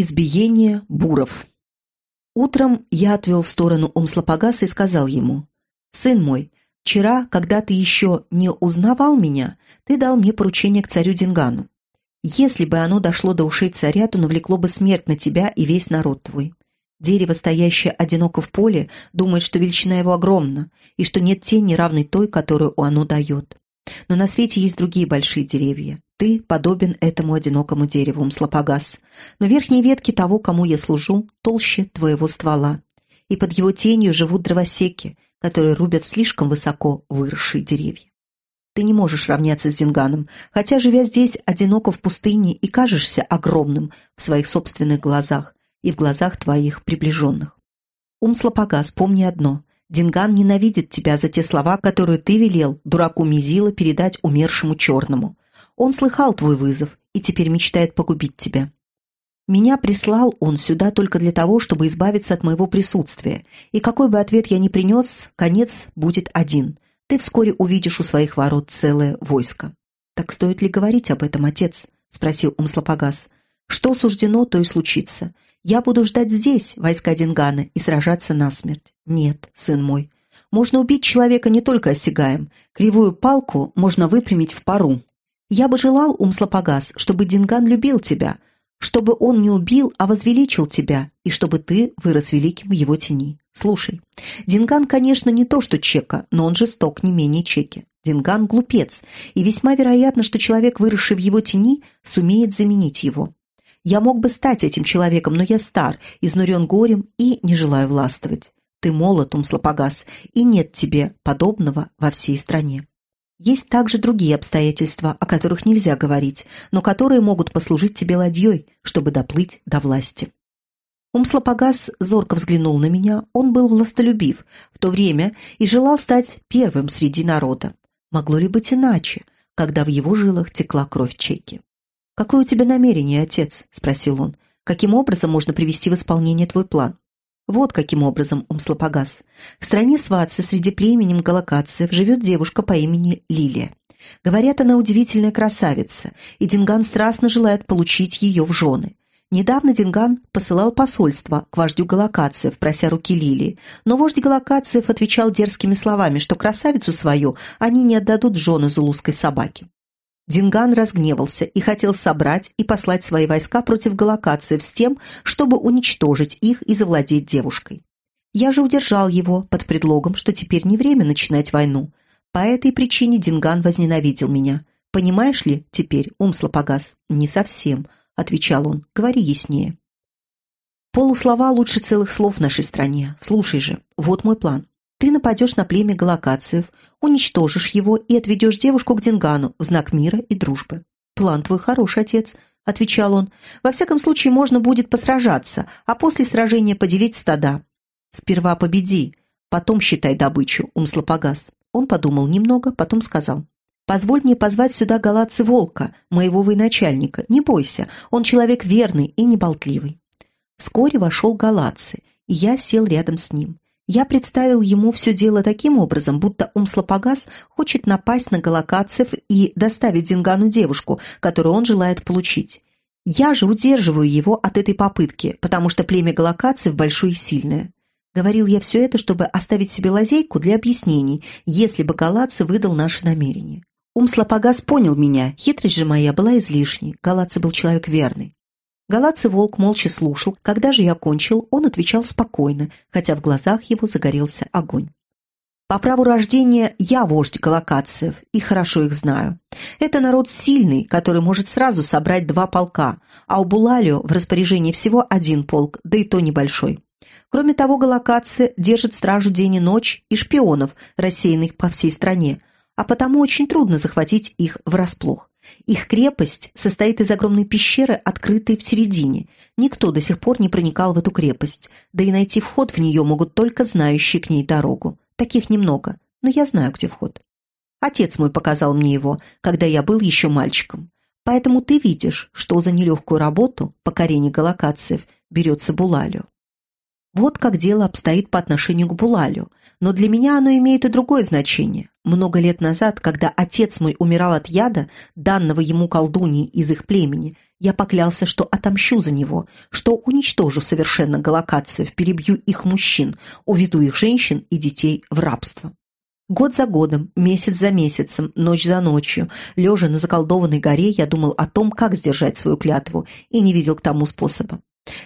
Избиение буров. Утром я отвел в сторону Умслопогаса и сказал ему, «Сын мой, вчера, когда ты еще не узнавал меня, ты дал мне поручение к царю Дингану. Если бы оно дошло до ушей царя, то навлекло бы смерть на тебя и весь народ твой. Дерево, стоящее одиноко в поле, думает, что величина его огромна, и что нет тени, равной той, которую оно дает. Но на свете есть другие большие деревья. Ты подобен этому одинокому дереву, Умслопогас. Но верхние ветки того, кому я служу, толще твоего ствола. И под его тенью живут дровосеки, которые рубят слишком высоко выросшие деревья. Ты не можешь равняться с Зинганом, хотя, живя здесь, одиноко в пустыне и кажешься огромным в своих собственных глазах и в глазах твоих приближенных. Умслопогас, помни одно. Динган ненавидит тебя за те слова, которые ты велел дураку Мизила передать умершему черному. Он слыхал твой вызов и теперь мечтает погубить тебя. Меня прислал он сюда только для того, чтобы избавиться от моего присутствия, и какой бы ответ я ни принес, конец будет один. Ты вскоре увидишь у своих ворот целое войско. «Так стоит ли говорить об этом, отец?» — спросил Умслопогас. «Что суждено, то и случится. Я буду ждать здесь войска Дингана и сражаться насмерть. Нет, сын мой. Можно убить человека не только осягаем. Кривую палку можно выпрямить в пару. Я бы желал, Умслопогас, чтобы Динган любил тебя, чтобы он не убил, а возвеличил тебя, и чтобы ты вырос великим в его тени. Слушай, Динган, конечно, не то, что Чека, но он жесток не менее Чеки. Динган – глупец, и весьма вероятно, что человек, выросший в его тени, сумеет заменить его. Я мог бы стать этим человеком, но я стар, изнурен горем и не желаю властвовать. Ты молод, Умслопогас, и нет тебе подобного во всей стране. Есть также другие обстоятельства, о которых нельзя говорить, но которые могут послужить тебе ладьей, чтобы доплыть до власти. Умслопогас зорко взглянул на меня, он был властолюбив в то время и желал стать первым среди народа. Могло ли быть иначе, когда в его жилах текла кровь Чеки? «Какое у тебя намерение, отец?» – спросил он. «Каким образом можно привести в исполнение твой план?» Вот каким образом Умслопогас. В стране Сватцы среди племенем галакациев живет девушка по имени Лилия. Говорят, она удивительная красавица, и Динган страстно желает получить ее в жены. Недавно Динган посылал посольство к вождю галакациев, прося руки Лилии, но вождь галакациев отвечал дерзкими словами, что красавицу свою они не отдадут жены зулузской собаки. Динган разгневался и хотел собрать и послать свои войска против галакациев с тем, чтобы уничтожить их и завладеть девушкой. Я же удержал его под предлогом, что теперь не время начинать войну. По этой причине Динган возненавидел меня. «Понимаешь ли теперь, Умслопогас?» «Не совсем», — отвечал он. «Говори яснее». «Полуслова лучше целых слов в нашей стране. Слушай же, вот мой план. Ты нападешь на племя галакациев, уничтожишь его и отведешь девушку к Дингану в знак мира и дружбы. «План твой хороший, отец», — отвечал он. «Во всяком случае, можно будет посражаться, а после сражения поделить стада. Сперва победи, потом считай добычу, умслопогас». Он подумал немного, потом сказал. «Позволь мне позвать сюда галатцы Волка, моего военачальника. Не бойся, он человек верный и неболтливый». Вскоре вошел галатцы, и я сел рядом с ним. Я представил ему все дело таким образом, будто Умслопогас хочет напасть на галакадцев и доставить Зингану девушку, которую он желает получить. Я же удерживаю его от этой попытки, потому что племя галакадцев большое и сильное. Говорил я все это, чтобы оставить себе лазейку для объяснений, если бы Галатцы выдал наше намерение. Умслопогас понял меня, хитрость же моя была излишней, Галатцы был человек верный. Галаций волк молча слушал. Когда же я кончил, он отвечал спокойно, хотя в глазах его загорелся огонь. По праву рождения я вождь галакациев и хорошо их знаю. Это народ сильный, который может сразу собрать два полка, а у Булалио в распоряжении всего один полк, да и то небольшой. Кроме того, галакации держат стражу день и ночь и шпионов, рассеянных по всей стране, а потому очень трудно захватить их врасплох. Их крепость состоит из огромной пещеры, открытой в середине. Никто до сих пор не проникал в эту крепость, да и найти вход в нее могут только знающие к ней дорогу. Таких немного, но я знаю, где вход. Отец мой показал мне его, когда я был еще мальчиком. Поэтому ты видишь, что за нелегкую работу покорение галакациев берется Булалю. Вот как дело обстоит по отношению к Булалю, но для меня оно имеет и другое значение. Много лет назад, когда отец мой умирал от яда, данного ему колдуньей из их племени, Я поклялся, что отомщу за него, что уничтожу совершенно галакациев, перебью их мужчин, уведу их женщин и детей в рабство. Год за годом, месяц за месяцем, ночь за ночью, лежа на заколдованной горе, я думал о том, как сдержать свою клятву, и не видел к тому способа.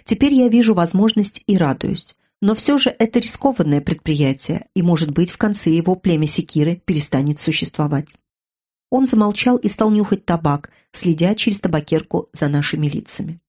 Теперь я вижу возможность и радуюсь. Но все же это рискованное предприятие, и, может быть, в конце его племя Секиры перестанет существовать. Он замолчал и стал нюхать табак, следя через табакерку за нашими лицами.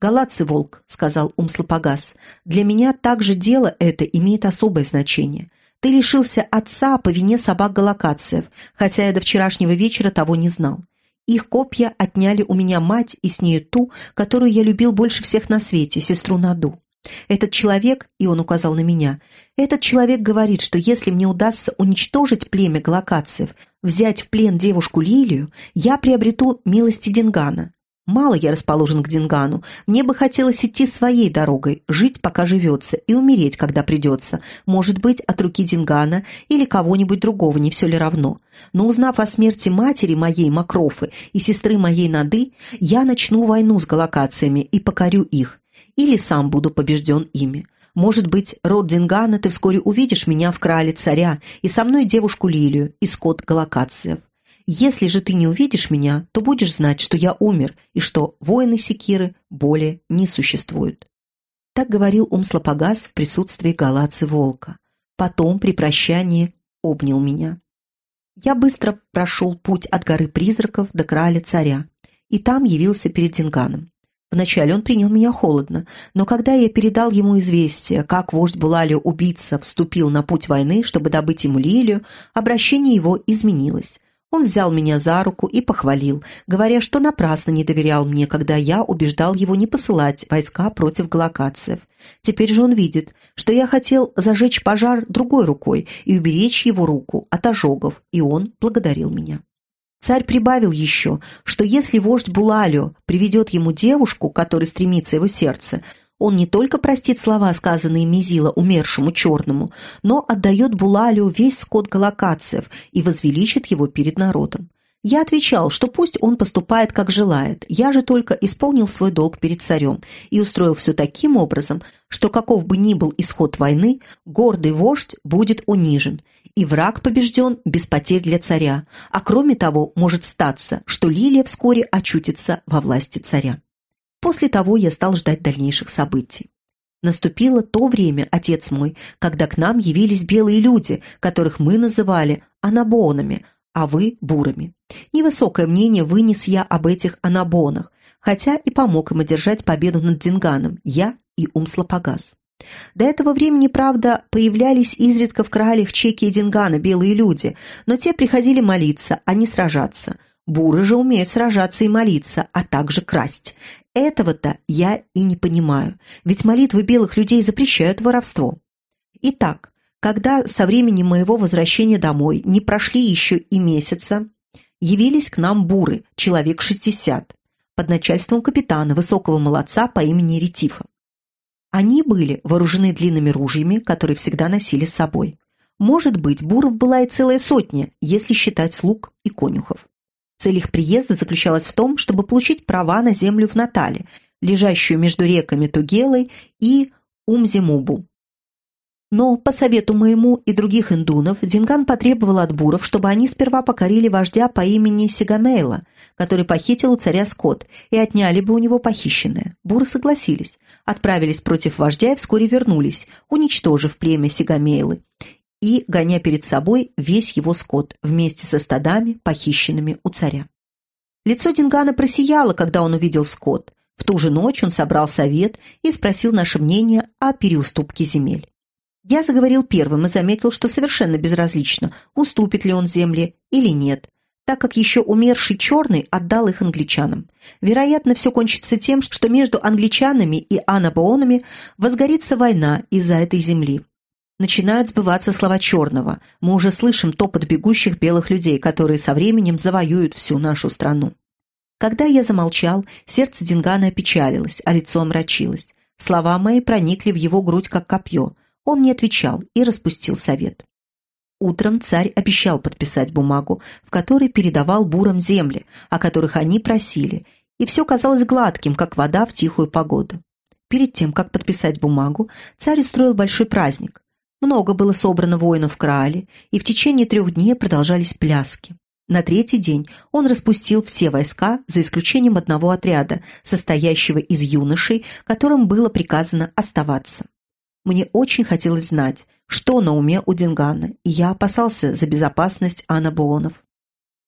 «Галатцы, волк», — сказал Умслопогас, — «для меня также дело это имеет особое значение. Ты лишился отца по вине собак галакациев, хотя я до вчерашнего вечера того не знал. Их копья отняли у меня мать и с нею ту, которую я любил больше всех на свете, сестру Наду. Этот человек, и он указал на меня, этот человек говорит, что если мне удастся уничтожить племя галакациев, взять в плен девушку Лилию, я приобрету милости Дингана. Мало я расположен к Дингану, мне бы хотелось идти своей дорогой, жить пока живется и умереть, когда придется, может быть, от руки Дингана или кого-нибудь другого, не все ли равно. Но узнав о смерти матери моей Макрофы и сестры моей Нады, я начну войну с галакациями и покорю их или сам буду побежден ими. Может быть, род Дингана ты вскоре увидишь меня в крале царя и со мной девушку Лилию и скот Галакациев. Если же ты не увидишь меня, то будешь знать, что я умер и что воины Секиры более не существуют». Так говорил Умслопогас в присутствии Галацы Волка. Потом, при прощании, обнял меня. Я быстро прошел путь от горы призраков до краля царя, и там явился перед Динганом. Вначале он принял меня холодно, но когда я передал ему известие, как вождь Булалио убийца вступил на путь войны, чтобы добыть ему Лилию, обращение его изменилось. Он взял меня за руку и похвалил, говоря, что напрасно не доверял мне, когда я убеждал его не посылать войска против галакациев. Теперь же он видит, что я хотел зажечь пожар другой рукой и уберечь его руку от ожогов, и он благодарил меня. Царь прибавил еще, что если вождь Булалио приведет ему девушку, которой стремится его сердце, он не только простит слова, сказанные Мизила умершему черному, но отдает Булалио весь скот галакациев и возвеличит его перед народом. Я отвечал, что пусть он поступает, как желает, я же только исполнил свой долг перед царем и устроил все таким образом, что каков бы ни был исход войны, гордый вождь будет унижен, и враг побежден без потерь для царя, а кроме того может статься, что Лилия вскоре очутится во власти царя. После того я стал ждать дальнейших событий. Наступило то время, отец мой, когда к нам явились белые люди, которых мы называли анабонами, а вы – бурами. Невысокое мнение вынес я об этих анабонах, хотя и помог им одержать победу над Динганом, я и Умслопогас. До этого времени, правда, появлялись изредка в королях Чеки и Дингана белые люди, но те приходили молиться, а не сражаться. Буры же умеют сражаться и молиться, а также красть. Этого-то я и не понимаю, ведь молитвы белых людей запрещают воровство. Итак, когда со времени моего возвращения домой не прошли еще и месяца, явились к нам буры, человек 60, под начальством капитана, высокого молодца по имени Ретифа. Они были вооружены длинными ружьями, которые всегда носили с собой. Может быть, буров была и целая сотня, если считать слуг и конюхов. Цель их приезда заключалась в том, чтобы получить права на землю в Натале, лежащую между реками Тугелой и Умзимубу. Но, по совету моему и других индунов, Динган потребовал от буров, чтобы они сперва покорили вождя по имени Сигамейла, который похитил у царя скот, и отняли бы у него похищенное. Буры согласились, отправились против вождя и вскоре вернулись, уничтожив племя Сигамейлы и гоня перед собой весь его скот вместе со стадами, похищенными у царя. Лицо Дингана просияло, когда он увидел скот. В ту же ночь он собрал совет и спросил наше мнение о переуступке земель. Я заговорил первым и заметил, что совершенно безразлично, уступит ли он земли или нет, так как еще умерший черный отдал их англичанам. Вероятно, все кончится тем, что между англичанами и анабоонами возгорится война из-за этой земли. Начинают сбываться слова черного. Мы уже слышим топот бегущих белых людей, которые со временем завоюют всю нашу страну. Когда я замолчал, сердце Дингана опечалилось, а лицо омрачилось. Слова мои проникли в его грудь, как копье. Он не отвечал и распустил совет. Утром царь обещал подписать бумагу, в которой передавал бурам земли, о которых они просили, и все казалось гладким, как вода в тихую погоду. Перед тем, как подписать бумагу, царь устроил большой праздник. Много было собрано воинов в Краале, и в течение трех дней продолжались пляски. На третий день он распустил все войска, за исключением одного отряда, состоящего из юношей, которым было приказано оставаться. Мне очень хотелось знать, что на уме у Дингана, и я опасался за безопасность анабоонов.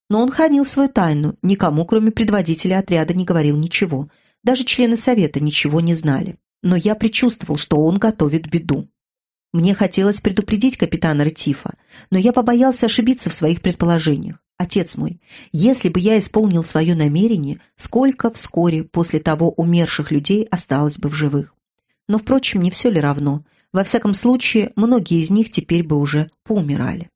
Но он хранил свою тайну, никому, кроме предводителя отряда, не говорил ничего. Даже члены совета ничего не знали. Но я предчувствовал, что он готовит беду. Мне хотелось предупредить капитана Ретифа, но я побоялся ошибиться в своих предположениях. Отец мой, если бы я исполнил свое намерение, сколько вскоре после того умерших людей осталось бы в живых? Но, впрочем, не все ли равно? Во всяком случае, многие из них теперь бы уже поумирали.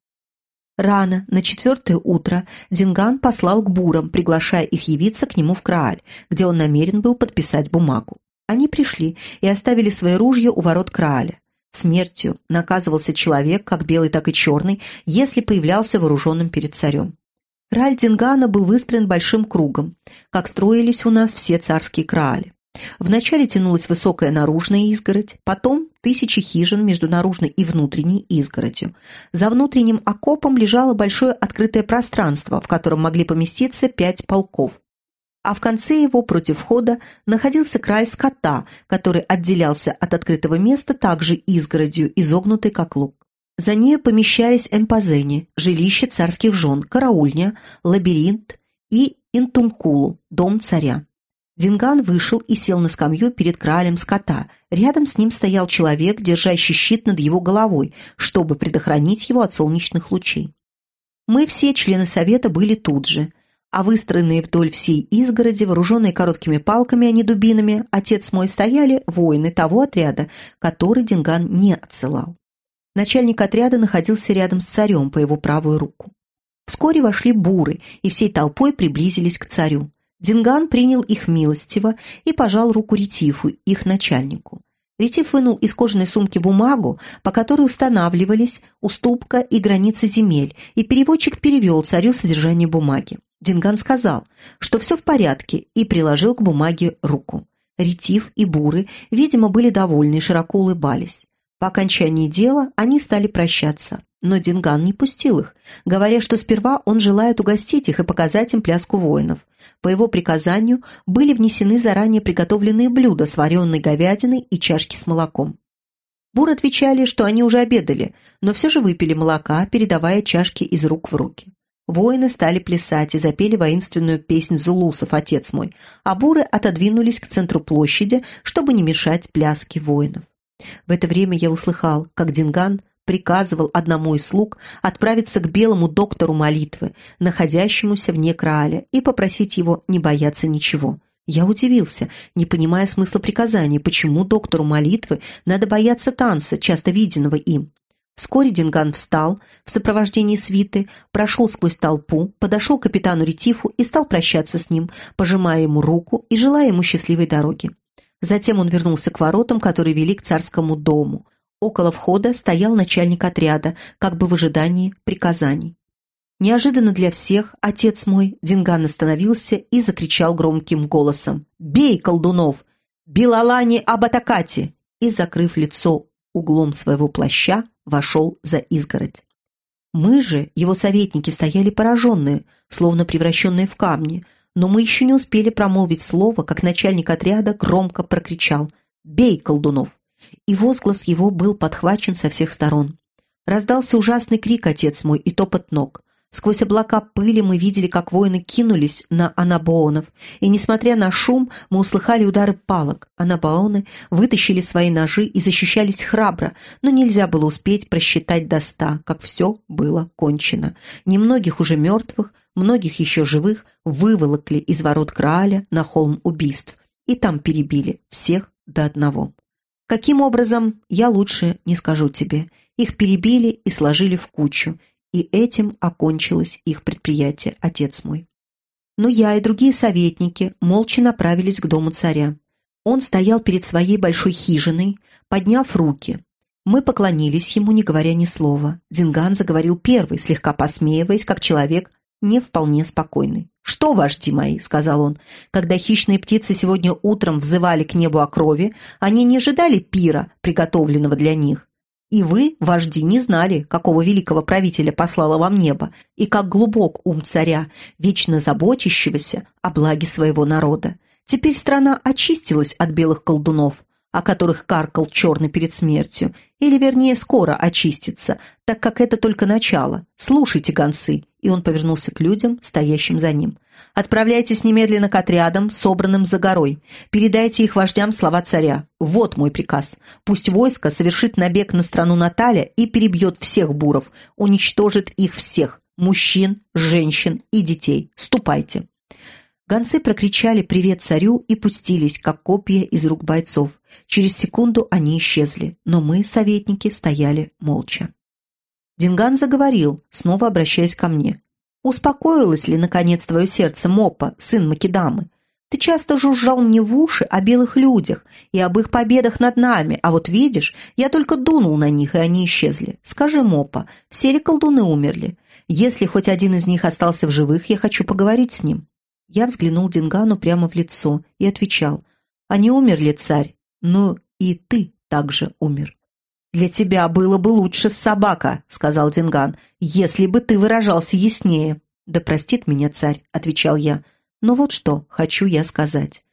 Рано, на четвертое утро, Динган послал к бурам, приглашая их явиться к нему в Крааль, где он намерен был подписать бумагу. Они пришли и оставили свои ружья у ворот Крааля. Смертью наказывался человек, как белый, так и черный, если появлялся вооруженным перед царем. Краль Дингана был выстроен большим кругом, как строились у нас все царские краали. Вначале тянулась высокая наружная изгородь, потом тысячи хижин между наружной и внутренней изгородью. За внутренним окопом лежало большое открытое пространство, в котором могли поместиться пять полков. А в конце его, против входа, находился край скота, который отделялся от открытого места также изгородью, изогнутой как лук. За нею помещались эмпазени, жилище царских жен, караульня, лабиринт и интункулу, дом царя. Динган вышел и сел на скамью перед кралем скота. Рядом с ним стоял человек, держащий щит над его головой, чтобы предохранить его от солнечных лучей. Мы все, члены совета, были тут же, а выстроенные вдоль всей изгороди, вооруженные короткими палками, а не дубинами, отец мой стояли воины того отряда, который Динган не отсылал. Начальник отряда находился рядом с царем по его правую руку. Вскоре вошли буры и всей толпой приблизились к царю. Динган принял их милостиво и пожал руку Ретифу, их начальнику. Ретиф вынул из кожаной сумки бумагу, по которой устанавливались уступка и границы земель, и переводчик перевел царю содержание бумаги. Динган сказал, что все в порядке, и приложил к бумаге руку. Ретив и Буры, видимо, были довольны и широко улыбались. По окончании дела они стали прощаться. Но Динган не пустил их, говоря, что сперва он желает угостить их и показать им пляску воинов. По его приказанию были внесены заранее приготовленные блюда с вареной говядиной и чашки с молоком. Бур отвечали, что они уже обедали, но все же выпили молока, передавая чашки из рук в руки. Воины стали плясать и запели воинственную песнь зулусов «Отец мой», а буры отодвинулись к центру площади, чтобы не мешать пляске воинов. В это время я услыхал, как Динган приказывал одному из слуг отправиться к белому доктору молитвы, находящемуся вне Крааля, и попросить его не бояться ничего. Я удивился, не понимая смысла приказания, почему доктору молитвы надо бояться танца, часто виденного им. Вскоре Динган встал в сопровождении свиты, прошел сквозь толпу, подошел к капитану Ретифу и стал прощаться с ним, пожимая ему руку и желая ему счастливой дороги. Затем он вернулся к воротам, которые вели к царскому дому. Около входа стоял начальник отряда, как бы в ожидании приказаний. Неожиданно для всех отец мой Динган остановился и закричал громким голосом «Бей, колдунов! Билалани Абатакати!» и, закрыв лицо углом своего плаща, вошел за изгородь. Мы же, его советники, стояли пораженные, словно превращенные в камни, но мы еще не успели промолвить слово, как начальник отряда громко прокричал «Бей, колдунов!» и возглас его был подхвачен со всех сторон. Раздался ужасный крик, отец мой, и топот ног. Сквозь облака пыли мы видели, как воины кинулись на анабоонов, и, несмотря на шум, мы услыхали удары палок. Анабаоны вытащили свои ножи и защищались храбро, но нельзя было успеть просчитать до ста, как все было кончено. Немногих уже мертвых, многих еще живых выволокли из ворот Крааля на холм убийств, и там перебили всех до одного. Каким образом, я лучше не скажу тебе. Их перебили и сложили в кучу, и этим окончилось их предприятие, отец мой. Но я и другие советники молча направились к дому царя. Он стоял перед своей большой хижиной, подняв руки. Мы поклонились ему, не говоря ни слова. Динган заговорил первый, слегка посмеиваясь, как человек, не вполне спокойный. «Что, вожди мои?» — сказал он. «Когда хищные птицы сегодня утром взывали к небу о крови, они не ожидали пира, приготовленного для них. И вы, вожди, не знали, какого великого правителя послало вам небо, и как глубок ум царя, вечно заботящегося о благе своего народа. Теперь страна очистилась от белых колдунов, о которых каркал черный перед смертью, или, вернее, скоро очистится, так как это только начало. Слушайте, гонцы!» И он повернулся к людям, стоящим за ним. «Отправляйтесь немедленно к отрядам, собранным за горой. Передайте их вождям слова царя. Вот мой приказ. Пусть войско совершит набег на страну Наталя и перебьет всех буров, уничтожит их всех, мужчин, женщин и детей. Ступайте!» Гонцы прокричали «Привет царю» и пустились, как копья из рук бойцов. Через секунду они исчезли, но мы, советники, стояли молча. Динган заговорил, снова обращаясь ко мне. «Успокоилось ли, наконец, твое сердце, Мопа, сын Македамы? Ты часто жужжал мне в уши о белых людях и об их победах над нами, а вот видишь, я только дунул на них, и они исчезли. Скажи, Мопа, все ли колдуны умерли? Если хоть один из них остался в живых, я хочу поговорить с ним». Я взглянул Дингану прямо в лицо и отвечал. «Они умерли, царь, но и ты также умер». «Для тебя было бы лучше собака», — сказал Динган, «если бы ты выражался яснее». «Да простит меня царь», — отвечал я. «Но вот что хочу я сказать.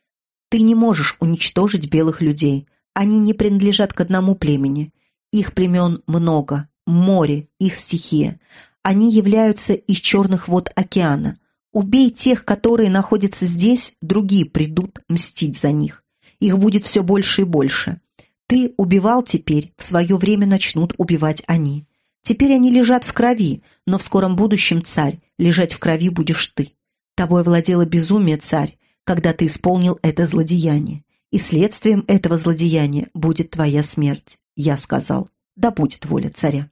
Ты не можешь уничтожить белых людей. Они не принадлежат к одному племени. Их племен много, море, их стихия. Они являются из черных вод океана. Убей тех, которые находятся здесь, другие придут мстить за них. Их будет все больше и больше. Ты убивал теперь, в свое время начнут убивать они. Теперь они лежат в крови, но в скором будущем, царь, лежать в крови будешь ты. Тобой владело безумие, царь, когда ты исполнил это злодеяние. И следствием этого злодеяния будет твоя смерть. Я сказал, да будет воля царя.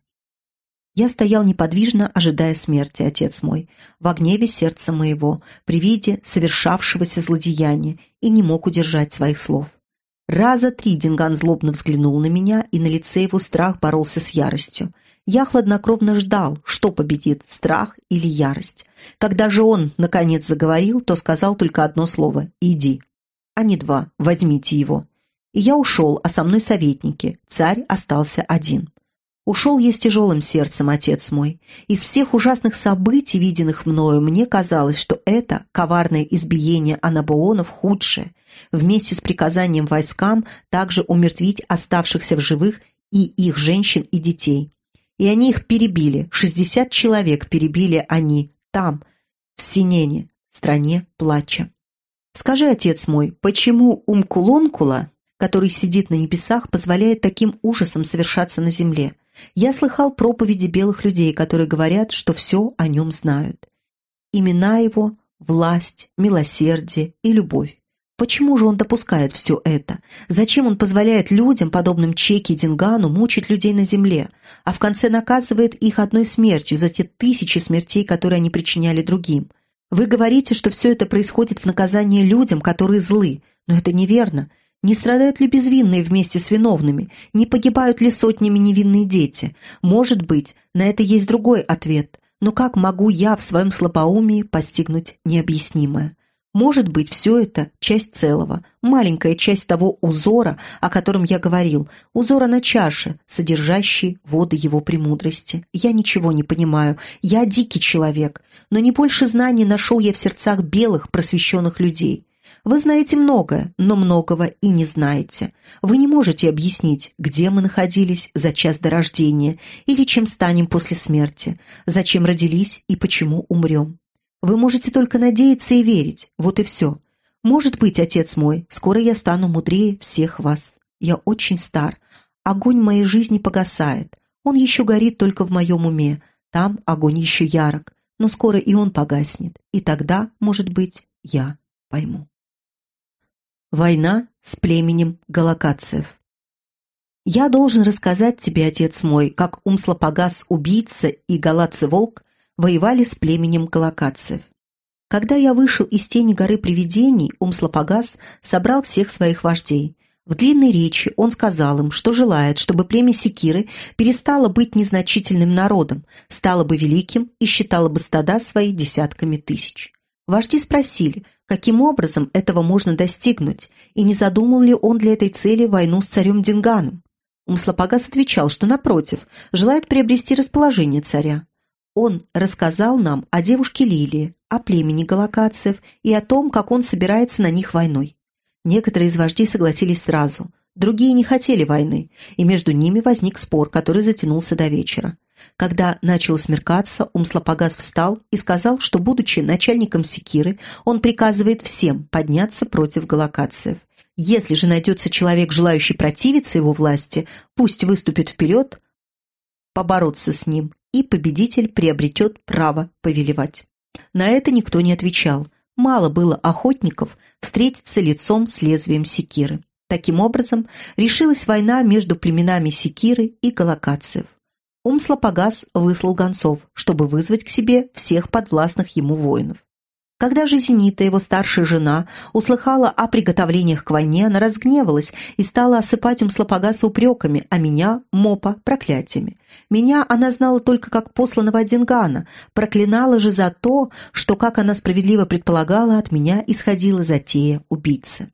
Я стоял неподвижно, ожидая смерти, отец мой, в гневе сердца моего, при виде совершавшегося злодеяния, и не мог удержать своих слов. Раза три Динган злобно взглянул на меня, и на лице его страх боролся с яростью. Я хладнокровно ждал, что победит, страх или ярость. Когда же он, наконец, заговорил, то сказал только одно слово «иди», а не два «возьмите его». И я ушел, а со мной советники, царь остался один. Ушел я с тяжелым сердцем, отец мой. Из всех ужасных событий, виденных мною, мне казалось, что это коварное избиение анабоонов худшее, вместе с приказанием войскам также умертвить оставшихся в живых и их женщин и детей. И они их перебили, шестьдесят человек перебили они там, в Синене, стране плача. Скажи, отец мой, почему Умкулонкула, который сидит на небесах, позволяет таким ужасам совершаться на земле? Я слыхал проповеди белых людей, которые говорят, что все о нем знают. Имена его – власть, милосердие и любовь. Почему же он допускает все это? Зачем он позволяет людям, подобным Чеки и Дингану, мучить людей на земле, а в конце наказывает их одной смертью за те тысячи смертей, которые они причиняли другим? Вы говорите, что все это происходит в наказание людям, которые злы, но это неверно – не страдают ли безвинные вместе с виновными? Не погибают ли сотнями невинные дети? Может быть, на это есть другой ответ. Но как могу я в своем слабоумии постигнуть необъяснимое? Может быть, все это часть целого, маленькая часть того узора, о котором я говорил, узора на чаше, содержащей воды его премудрости. Я ничего не понимаю, я дикий человек, но не больше знаний нашел я в сердцах белых просвещенных людей. Вы знаете многое, но многого и не знаете. Вы не можете объяснить, где мы находились за час до рождения или чем станем после смерти, зачем родились и почему умрем. Вы можете только надеяться и верить, вот и все. Может быть, отец мой, скоро я стану мудрее всех вас. Я очень стар, огонь моей жизни погасает. Он еще горит только в моем уме, там огонь еще ярок, но скоро и он погаснет, и тогда, может быть, я пойму. Война с племенем галакациев. Я должен рассказать тебе, отец мой, как Умслопогас, убийца и Галаци-волк воевали с племенем галакациев. Когда я вышел из тени горы привидений, Умслопогас собрал всех своих вождей. В длинной речи он сказал им, что желает, чтобы племя Секиры перестало быть незначительным народом, стало бы великим и считало бы стада свои десятками тысяч. Вожди спросили, каким образом этого можно достигнуть, и не задумал ли он для этой цели войну с царем Динганом. Умслопогас отвечал, что, напротив, желает приобрести расположение царя. Он рассказал нам о девушке Лилии, о племени галакациев и о том, как он собирается на них войной. Некоторые из вождей согласились сразу, другие не хотели войны, и между ними возник спор, который затянулся до вечера. Когда начал смеркаться, Умслопогас встал и сказал, что, будучи начальником секиры, он приказывает всем подняться против галакациев. Если же найдется человек, желающий противиться его власти, пусть выступит вперед, побороться с ним, и победитель приобретет право повелевать. На это никто не отвечал, Мало было охотников встретиться лицом с лезвием секиры. Таким образом, решилась война между племенами секиры и галакациев. Умслопогас выслал гонцов, чтобы вызвать к себе всех подвластных ему воинов. Когда же Зенита, его старшая жена, услыхала о приготовлениях к войне, она разгневалась и стала осыпать Умслопогаса упреками, а меня, Мопа, проклятиями. Меня она знала только как посланного Дингана, проклинала же за то, что, как она справедливо предполагала, от меня исходила затея убийцы.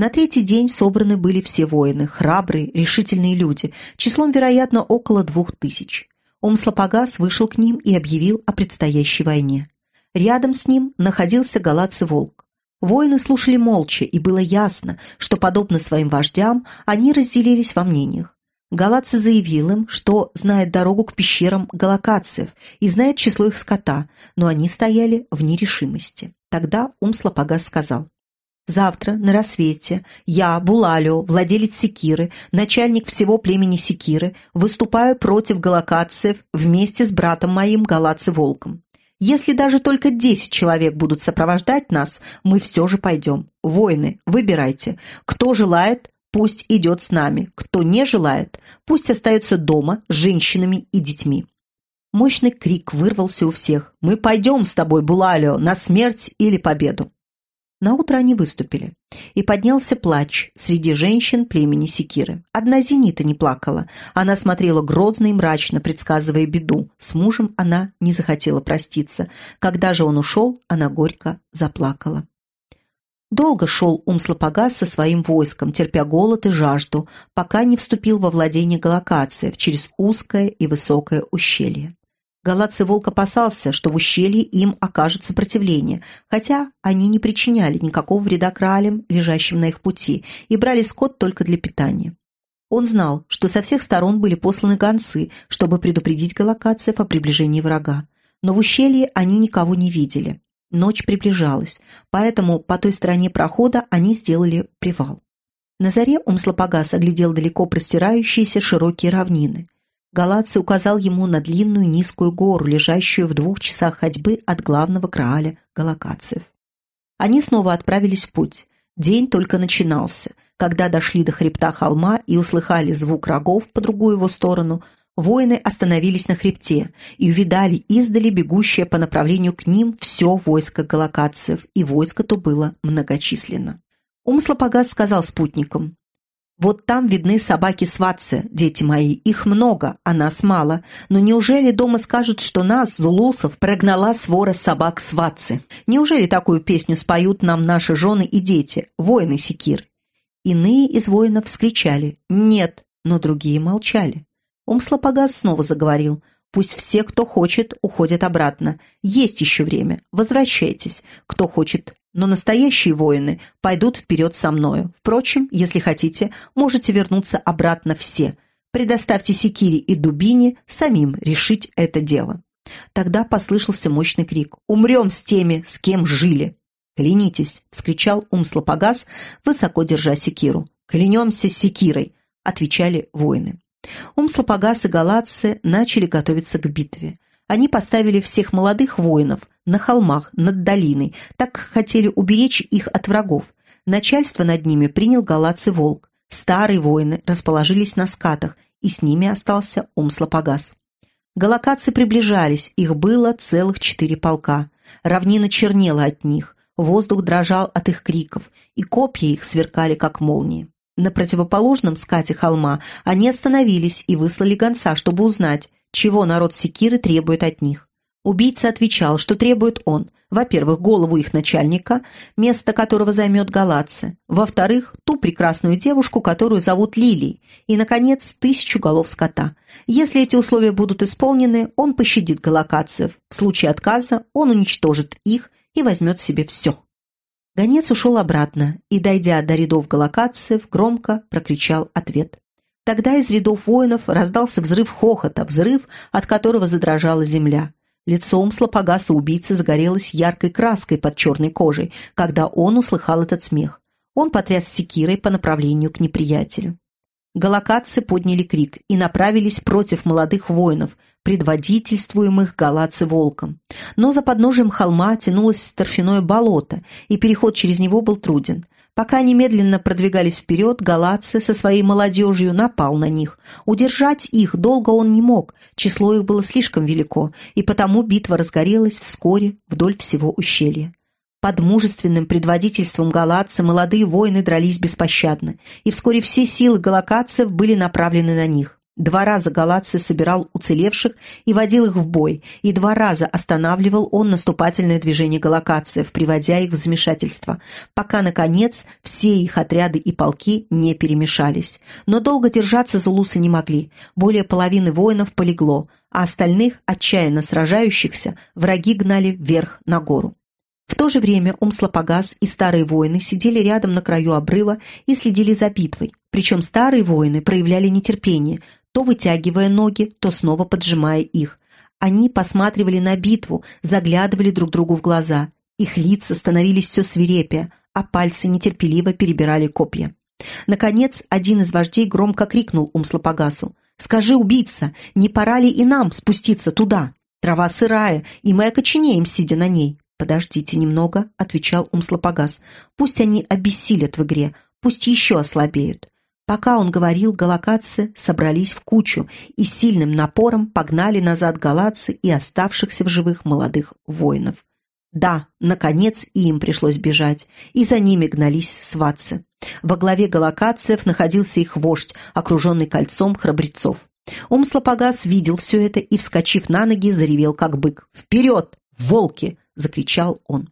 На третий день собраны были все воины, храбрые, решительные люди, числом, вероятно, около двух тысяч. Умслопогас вышел к ним и объявил о предстоящей войне. Рядом с ним находился галатцы волк. Воины слушали молча, и было ясно, что, подобно своим вождям, они разделились во мнениях. Галатцы заявил им, что знает дорогу к пещерам галакациев и знает число их скота, но они стояли в нерешимости. Тогда Умслопогас сказал, «Завтра на рассвете я, Булалио, владелец Секиры, начальник всего племени Секиры, выступаю против галакациев вместе с братом моим Галатцы-Волком. Если даже только десять человек будут сопровождать нас, мы все же пойдем. Воины, выбирайте. Кто желает, пусть идет с нами. Кто не желает, пусть остается дома с женщинами и детьми». Мощный крик вырвался у всех. «Мы пойдем с тобой, Булалио, на смерть или победу!» Наутро они выступили, и поднялся плач среди женщин племени Секиры. Одна Зенита не плакала, она смотрела грозно и мрачно, предсказывая беду. С мужем она не захотела проститься. Когда же он ушел, она горько заплакала. Долго шел Умслопогас со своим войском, терпя голод и жажду, пока не вступил во владение Галакациев через узкое и высокое ущелье. Галатцы волк опасался, что в ущелье им окажет сопротивление, хотя они не причиняли никакого вреда кралям, лежащим на их пути, и брали скот только для питания. Он знал, что со всех сторон были посланы гонцы, чтобы предупредить галакацев о приближении врага. Но в ущелье они никого не видели. Ночь приближалась, поэтому по той стороне прохода они сделали привал. На заре Умслопогас оглядел далеко простирающиеся широкие равнины. Галаций указал ему на длинную низкую гору, лежащую в двух часах ходьбы от главного крааля галакациев. Они снова отправились в путь. День только начинался. Когда дошли до хребта холма и услыхали звук рогов по другую его сторону, воины остановились на хребте и увидали издали бегущее по направлению к ним все войско галакациев, и войско то было многочисленно. Умслопогас сказал спутникам, вот там видны собаки-сватцы, дети мои. Их много, а нас мало. Но неужели дома скажут, что нас, зулусов, прогнала свора собак-сватцы? Неужели такую песню споют нам наши жены и дети, воины секир? Иные из воинов вскричали «Нет», но другие молчали. Умслопогас снова заговорил. «Пусть все, кто хочет, уходят обратно. Есть еще время. Возвращайтесь. Кто хочет но настоящие воины пойдут вперед со мною. Впрочем, если хотите, можете вернуться обратно все. Предоставьте Секире и Дубине самим решить это дело». Тогда послышался мощный крик «Умрем с теми, с кем жили!» «Клянитесь!» — вскричал Умслопогас, высоко держа секиру. «Клянемся секирой!» — отвечали воины. Умслопогас и галатцы начали готовиться к битве. Они поставили всех молодых воинов на холмах над долиной, так хотели уберечь их от врагов. Начальство над ними принял галацы волк. Старые воины расположились на скатах, и с ними остался Умслопогас. Галакацы приближались, их было целых четыре полка. Равнина чернела от них, воздух дрожал от их криков, и копья их сверкали, как молнии. На противоположном скате холма они остановились и выслали гонца, чтобы узнать, чего народ Секиры требует от них. Убийца отвечал, что требует он, во-первых, голову их начальника, место которого займет Галатце, во-вторых, ту прекрасную девушку, которую зовут Лилией, и, наконец, тысячу голов скота. Если эти условия будут исполнены, он пощадит галакадцев. В случае отказа он уничтожит их и возьмет себе все. Гонец ушел обратно и, дойдя до рядов галакадцев, громко прокричал ответ. Тогда из рядов воинов раздался взрыв хохота, взрыв, от которого задрожала земля. Лицо Умслопогаса убийцы загорелось яркой краской под черной кожей, когда он услыхал этот смех. Он потряс секирой по направлению к неприятелю. Галакадцы подняли крик и направились против молодых воинов, предводительствуемых галатцы волком. Но за подножием холма тянулось торфяное болото, и переход через него был труден. Пока они медленно продвигались вперед, Галатцы со своей молодежью напал на них. Удержать их долго он не мог, число их было слишком велико, и потому битва разгорелась вскоре вдоль всего ущелья. Под мужественным предводительством галатца молодые воины дрались беспощадно, и вскоре все силы галакадцев были направлены на них. Два раза Галатцы собирал уцелевших и водил их в бой, и два раза останавливал он наступательное движение галакациев, приводя их в замешательство, пока, наконец, все их отряды и полки не перемешались. Но долго держаться зулусы не могли, более половины воинов полегло, а остальных, отчаянно сражающихся, враги гнали вверх на гору. В то же время Умслопогас и старые воины сидели рядом на краю обрыва и следили за битвой. Причем старые воины проявляли нетерпение, то вытягивая ноги, то снова поджимая их. Они посматривали на битву, заглядывали друг другу в глаза. Их лица становились все свирепее, а пальцы нетерпеливо перебирали копья. Наконец, один из вождей громко крикнул Умслопогасу. «Скажи, убийца, не пора ли и нам спуститься туда? Трава сырая, и мы окоченеем, сидя на ней. «Подождите немного», — отвечал Умслопогас. «Пусть они обессилят в игре, пусть еще ослабеют». Пока он говорил, галакадцы собрались в кучу и сильным напором погнали назад галатцы и оставшихся в живых молодых воинов. Да, наконец и им пришлось бежать, и за ними гнались сватцы. Во главе галакадцев находился их вождь, окруженный кольцом храбрецов. Умслопогас видел все это и, вскочив на ноги, заревел как бык. «Вперед! Волки! — закричал он.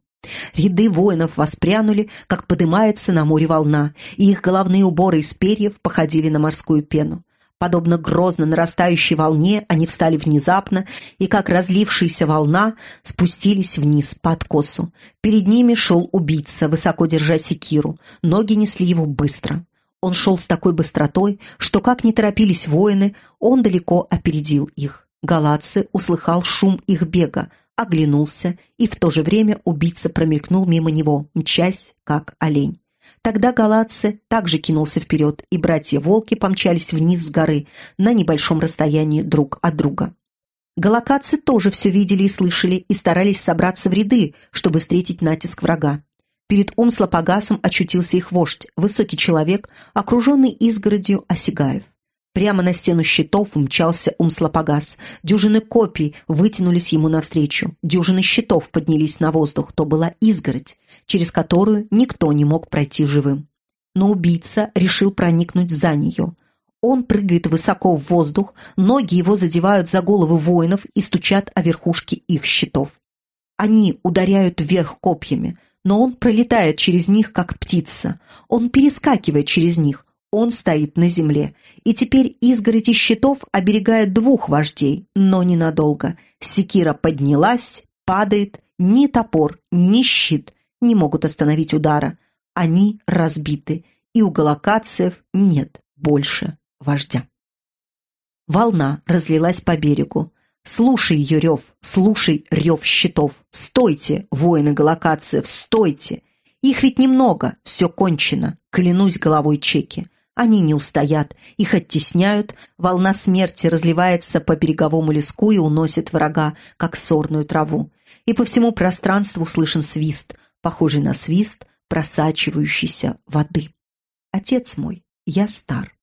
Ряды воинов воспрянули, как подымается на море волна, и их головные уборы из перьев походили на морскую пену. Подобно грозно нарастающей волне, они встали внезапно и, как разлившаяся волна, спустились вниз по откосу. Перед ними шел убийца, высоко держа секиру. Ноги несли его быстро. Он шел с такой быстротой, что, как не торопились воины, он далеко опередил их. Галатцы услыхал шум их бега, оглянулся, и в то же время убийца промелькнул мимо него, мчась, как олень. Тогда галатцы также кинулся вперед, и братья-волки помчались вниз с горы на небольшом расстоянии друг от друга. Галакадцы тоже все видели и слышали, и старались собраться в ряды, чтобы встретить натиск врага. Перед Умслопогасом очутился их вождь, высокий человек, окруженный изгородью Осигаев. Прямо на стену щитов умчался Умслопогас. Дюжины копий вытянулись ему навстречу. Дюжины щитов поднялись на воздух. То была изгородь, через которую никто не мог пройти живым. Но убийца решил проникнуть за нее. Он прыгает высоко в воздух, ноги его задевают за головы воинов и стучат о верхушки их щитов. Они ударяют вверх копьями, но он пролетает через них, как птица. Он перескакивает через них. Он стоит на земле, и теперь изгородь из щитов оберегает двух вождей, но ненадолго. Секира поднялась, падает, ни топор, ни щит не могут остановить удара. Они разбиты, и у галакациев нет больше вождя. Волна разлилась по берегу. Слушай ее рев, слушай рев щитов. Стойте, воины галакациев, стойте! Их ведь немного, все кончено, клянусь головой чеки. Они не устоят, их оттесняют, волна смерти разливается по береговому леску и уносит врага, как сорную траву. И по всему пространству слышен свист, похожий на свист просачивающейся воды. Отец мой, я стар.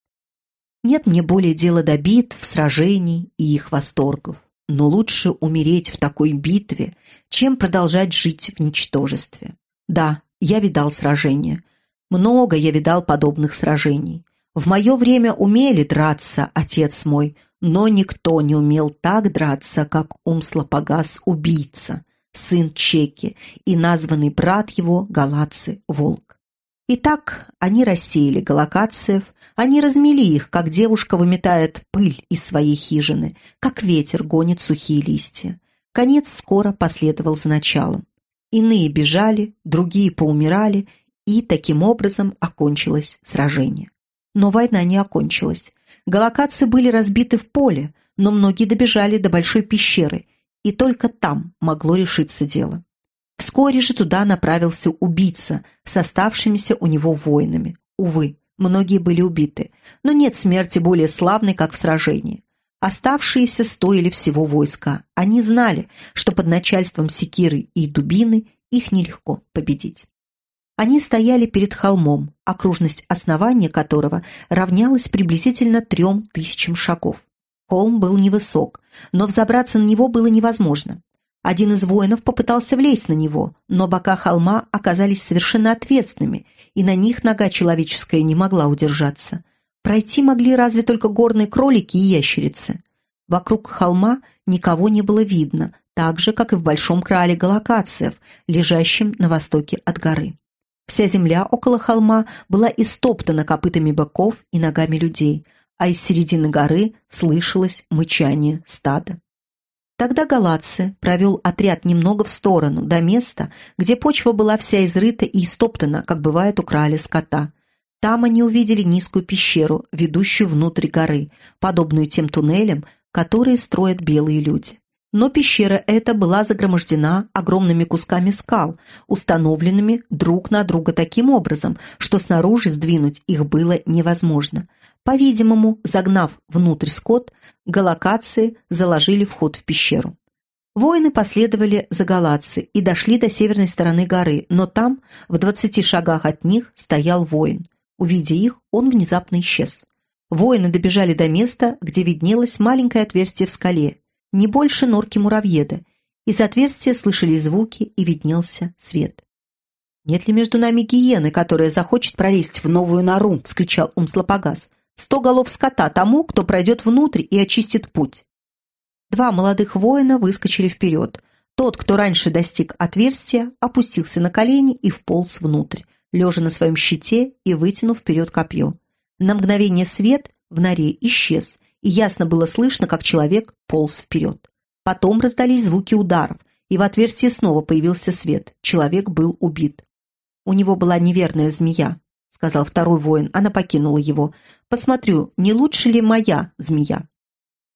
Нет мне более дела до битв, сражений и их восторгов. Но лучше умереть в такой битве, чем продолжать жить в ничтожестве. Да, я видал сражения, Много я видал подобных сражений. В мое время умели драться, отец мой, но никто не умел так драться, как Умслопогас-убийца, сын Чеки и названный брат его Галацы Волк. Итак, они рассеяли галакациев, они размели их, как девушка выметает пыль из своей хижины, как ветер гонит сухие листья. Конец скоро последовал за началом. Иные бежали, другие поумирали, и таким образом окончилось сражение. Но война не окончилась. Галакадцы были разбиты в поле, но многие добежали до большой пещеры, и только там могло решиться дело. Вскоре же туда направился убийца с оставшимися у него воинами. Увы, многие были убиты, но нет смерти более славной, как в сражении. Оставшиеся стоили всего войска. Они знали, что под начальством секиры и дубины их нелегко победить. Они стояли перед холмом, окружность основания которого равнялась приблизительно трем тысячам шагов. Холм был невысок, но взобраться на него было невозможно. Один из воинов попытался влезть на него, но бока холма оказались совершенно ответственными, и на них нога человеческая не могла удержаться. Пройти могли разве только горные кролики и ящерицы. Вокруг холма никого не было видно, так же, как и в большом крале галакациев, лежащем на востоке от горы. Вся земля около холма была истоптана копытами быков и ногами людей, а из середины горы слышалось мычание стада. Тогда Галатце провел отряд немного в сторону, до места, где почва была вся изрыта и истоптана, как бывает у краля скота. Там они увидели низкую пещеру, ведущую внутрь горы, подобную тем туннелям, которые строят белые люди но пещера эта была загромождена огромными кусками скал, установленными друг на друга таким образом, что снаружи сдвинуть их было невозможно. По-видимому, загнав внутрь скот, галакации заложили вход в пещеру. Воины последовали за галатцы и дошли до северной стороны горы, но там, в двадцати шагах от них, стоял воин. Увидя их, он внезапно исчез. Воины добежали до места, где виднелось маленькое отверстие в скале, не больше норки муравьеда. Из отверстия слышали звуки и виднелся свет. «Нет ли между нами гиены, которая захочет пролезть в новую нору?» — вскричал Умслопогас. «Сто голов скота тому, кто пройдет внутрь и очистит путь». Два молодых воина выскочили вперед. Тот, кто раньше достиг отверстия, опустился на колени и вполз внутрь, лежа на своем щите и вытянув вперед копье. На мгновение свет в норе исчез, и ясно было слышно, как человек полз вперед. Потом раздались звуки ударов, и в отверстии снова появился свет. Человек был убит. «У него была неверная змея», — сказал второй воин. Она покинула его. «Посмотрю, не лучше ли моя змея?»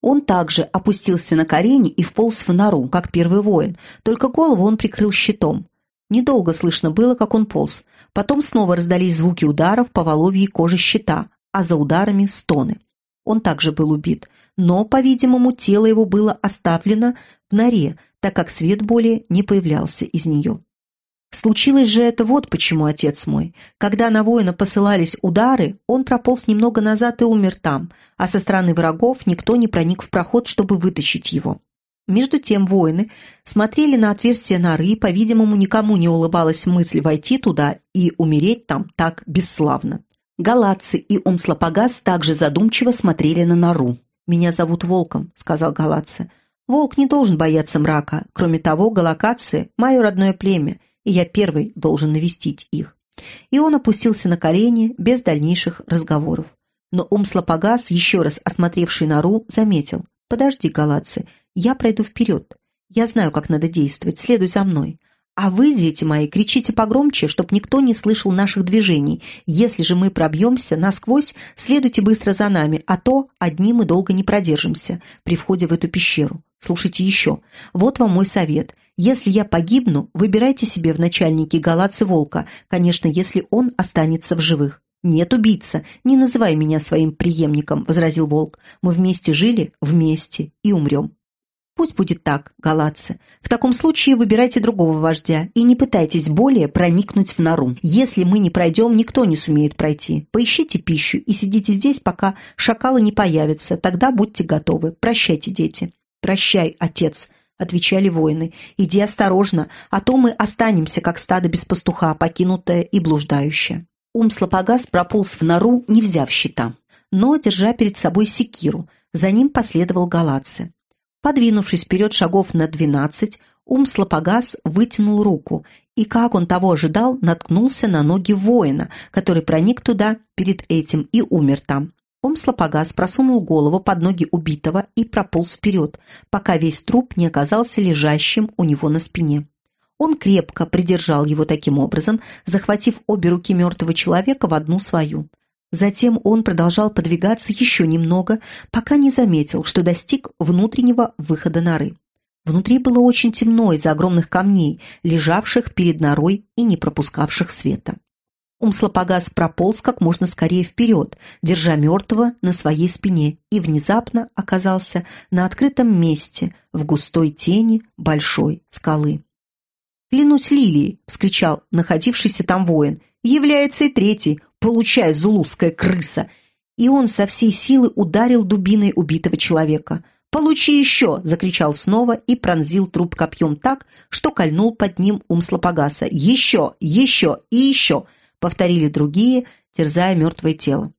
Он также опустился на колени и вполз в нору, как первый воин, только голову он прикрыл щитом. Недолго слышно было, как он полз. Потом снова раздались звуки ударов по воловьей коже щита, а за ударами стоны он также был убит, но, по-видимому, тело его было оставлено в норе, так как свет более не появлялся из нее. Случилось же это вот почему, отец мой. Когда на воина посылались удары, он прополз немного назад и умер там, а со стороны врагов никто не проник в проход, чтобы вытащить его. Между тем воины смотрели на отверстие норы, и, по-видимому, никому не улыбалась мысль войти туда и умереть там так бесславно. Галатцы и Умслопогас также задумчиво смотрели на нору. «Меня зовут Волком», — сказал Галатцы. «Волк не должен бояться мрака. Кроме того, галакации — мое родное племя, и я первый должен навестить их». И он опустился на колени без дальнейших разговоров. Но Умслопогас, еще раз осмотревший нору, заметил. «Подожди, Галатцы, я пройду вперед. Я знаю, как надо действовать, следуй за мной. А вы, дети мои, кричите погромче, чтобы никто не слышал наших движений. Если же мы пробьемся насквозь, следуйте быстро за нами, а то одни мы долго не продержимся при входе в эту пещеру. Слушайте еще. Вот вам мой совет. Если я погибну, выбирайте себе в начальнике галацы волка, конечно, если он останется в живых. «Нет, убийца, не называй меня своим преемником», — возразил волк. «Мы вместе жили, вместе и умрем». Пусть будет так, галатцы. В таком случае выбирайте другого вождя и не пытайтесь более проникнуть в нору. Если мы не пройдем, никто не сумеет пройти. Поищите пищу и сидите здесь, пока шакалы не появятся. Тогда будьте готовы. Прощайте, дети. Прощай, отец, отвечали воины. Иди осторожно, а то мы останемся, как стадо без пастуха, покинутое и блуждающее. Умслопогас прополз в нору, не взяв щита, но держа перед собой секиру. За ним последовал Галатцы. Подвинувшись вперед шагов на двенадцать, Умслопогас вытянул руку и, как он того ожидал, наткнулся на ноги воина, который проник туда перед этим и умер там. Умслопогас просунул голову под ноги убитого и прополз вперед, пока весь труп не оказался лежащим у него на спине. Он крепко придержал его таким образом, захватив обе руки мертвого человека в одну свою. Затем он продолжал подвигаться еще немного, пока не заметил, что достиг внутреннего выхода норы. Внутри было очень темно из-за огромных камней, лежавших перед норой и не пропускавших света. Умслопогас прополз как можно скорее вперед, держа мертвого на своей спине, и внезапно оказался на открытом месте в густой тени большой скалы. «Клянусь лилией!» — вскричал находившийся там воин. «Является и третий, получай, зулузская крыса!» И он со всей силы ударил дубиной убитого человека. «Получи еще!» — закричал снова и пронзил труп копьем так, что кольнул под ним ум Слопогаса. «Еще! Еще! И еще!» — повторили другие, терзая мертвое тело.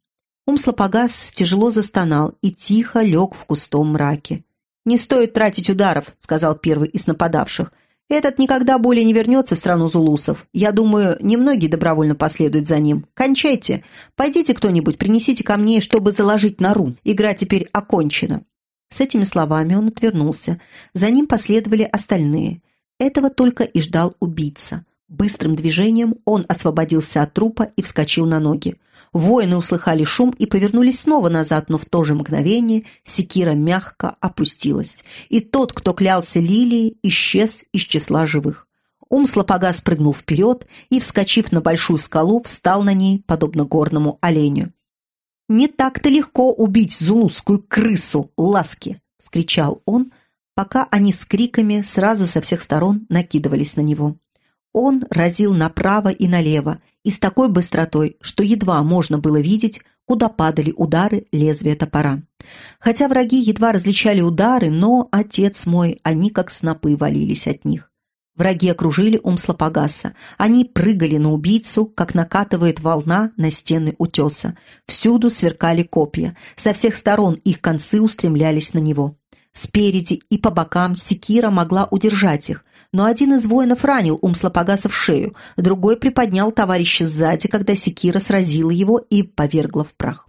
Ум Слопогас тяжело застонал и тихо лег в густом мраке. «Не стоит тратить ударов», — сказал первый из нападавших. Этот никогда более не вернется в страну зулусов. Я думаю, немногие добровольно последуют за ним. Кончайте. Пойдите кто-нибудь, принесите ко чтобы заложить нору. Игра теперь окончена». С этими словами он отвернулся. За ним последовали остальные. Этого только и ждал убийца. Быстрым движением он освободился от трупа и вскочил на ноги. Воины услыхали шум и повернулись снова назад, но в то же мгновение секира мягко опустилась, и тот, кто клялся лилией, исчез из числа живых. Ум слопога спрыгнул вперед и, вскочив на большую скалу, встал на ней, подобно горному оленю. «Не так-то легко убить зулузскую крысу, ласки!» — вскричал он, пока они с криками сразу со всех сторон накидывались на него. Он разил направо и налево, и с такой быстротой, что едва можно было видеть, куда падали удары лезвия топора. Хотя враги едва различали удары, но, отец мой, они как снопы валились от них. Враги окружили Умслопогаса. Они прыгали на убийцу, как накатывает волна на стены утеса. Всюду сверкали копья. Со всех сторон их концы устремлялись на него. Спереди и по бокам секира могла удержать их, но один из воинов ранил Умслопогаса в шею, другой приподнял товарища сзади, когда секира сразила его и повергла в прах.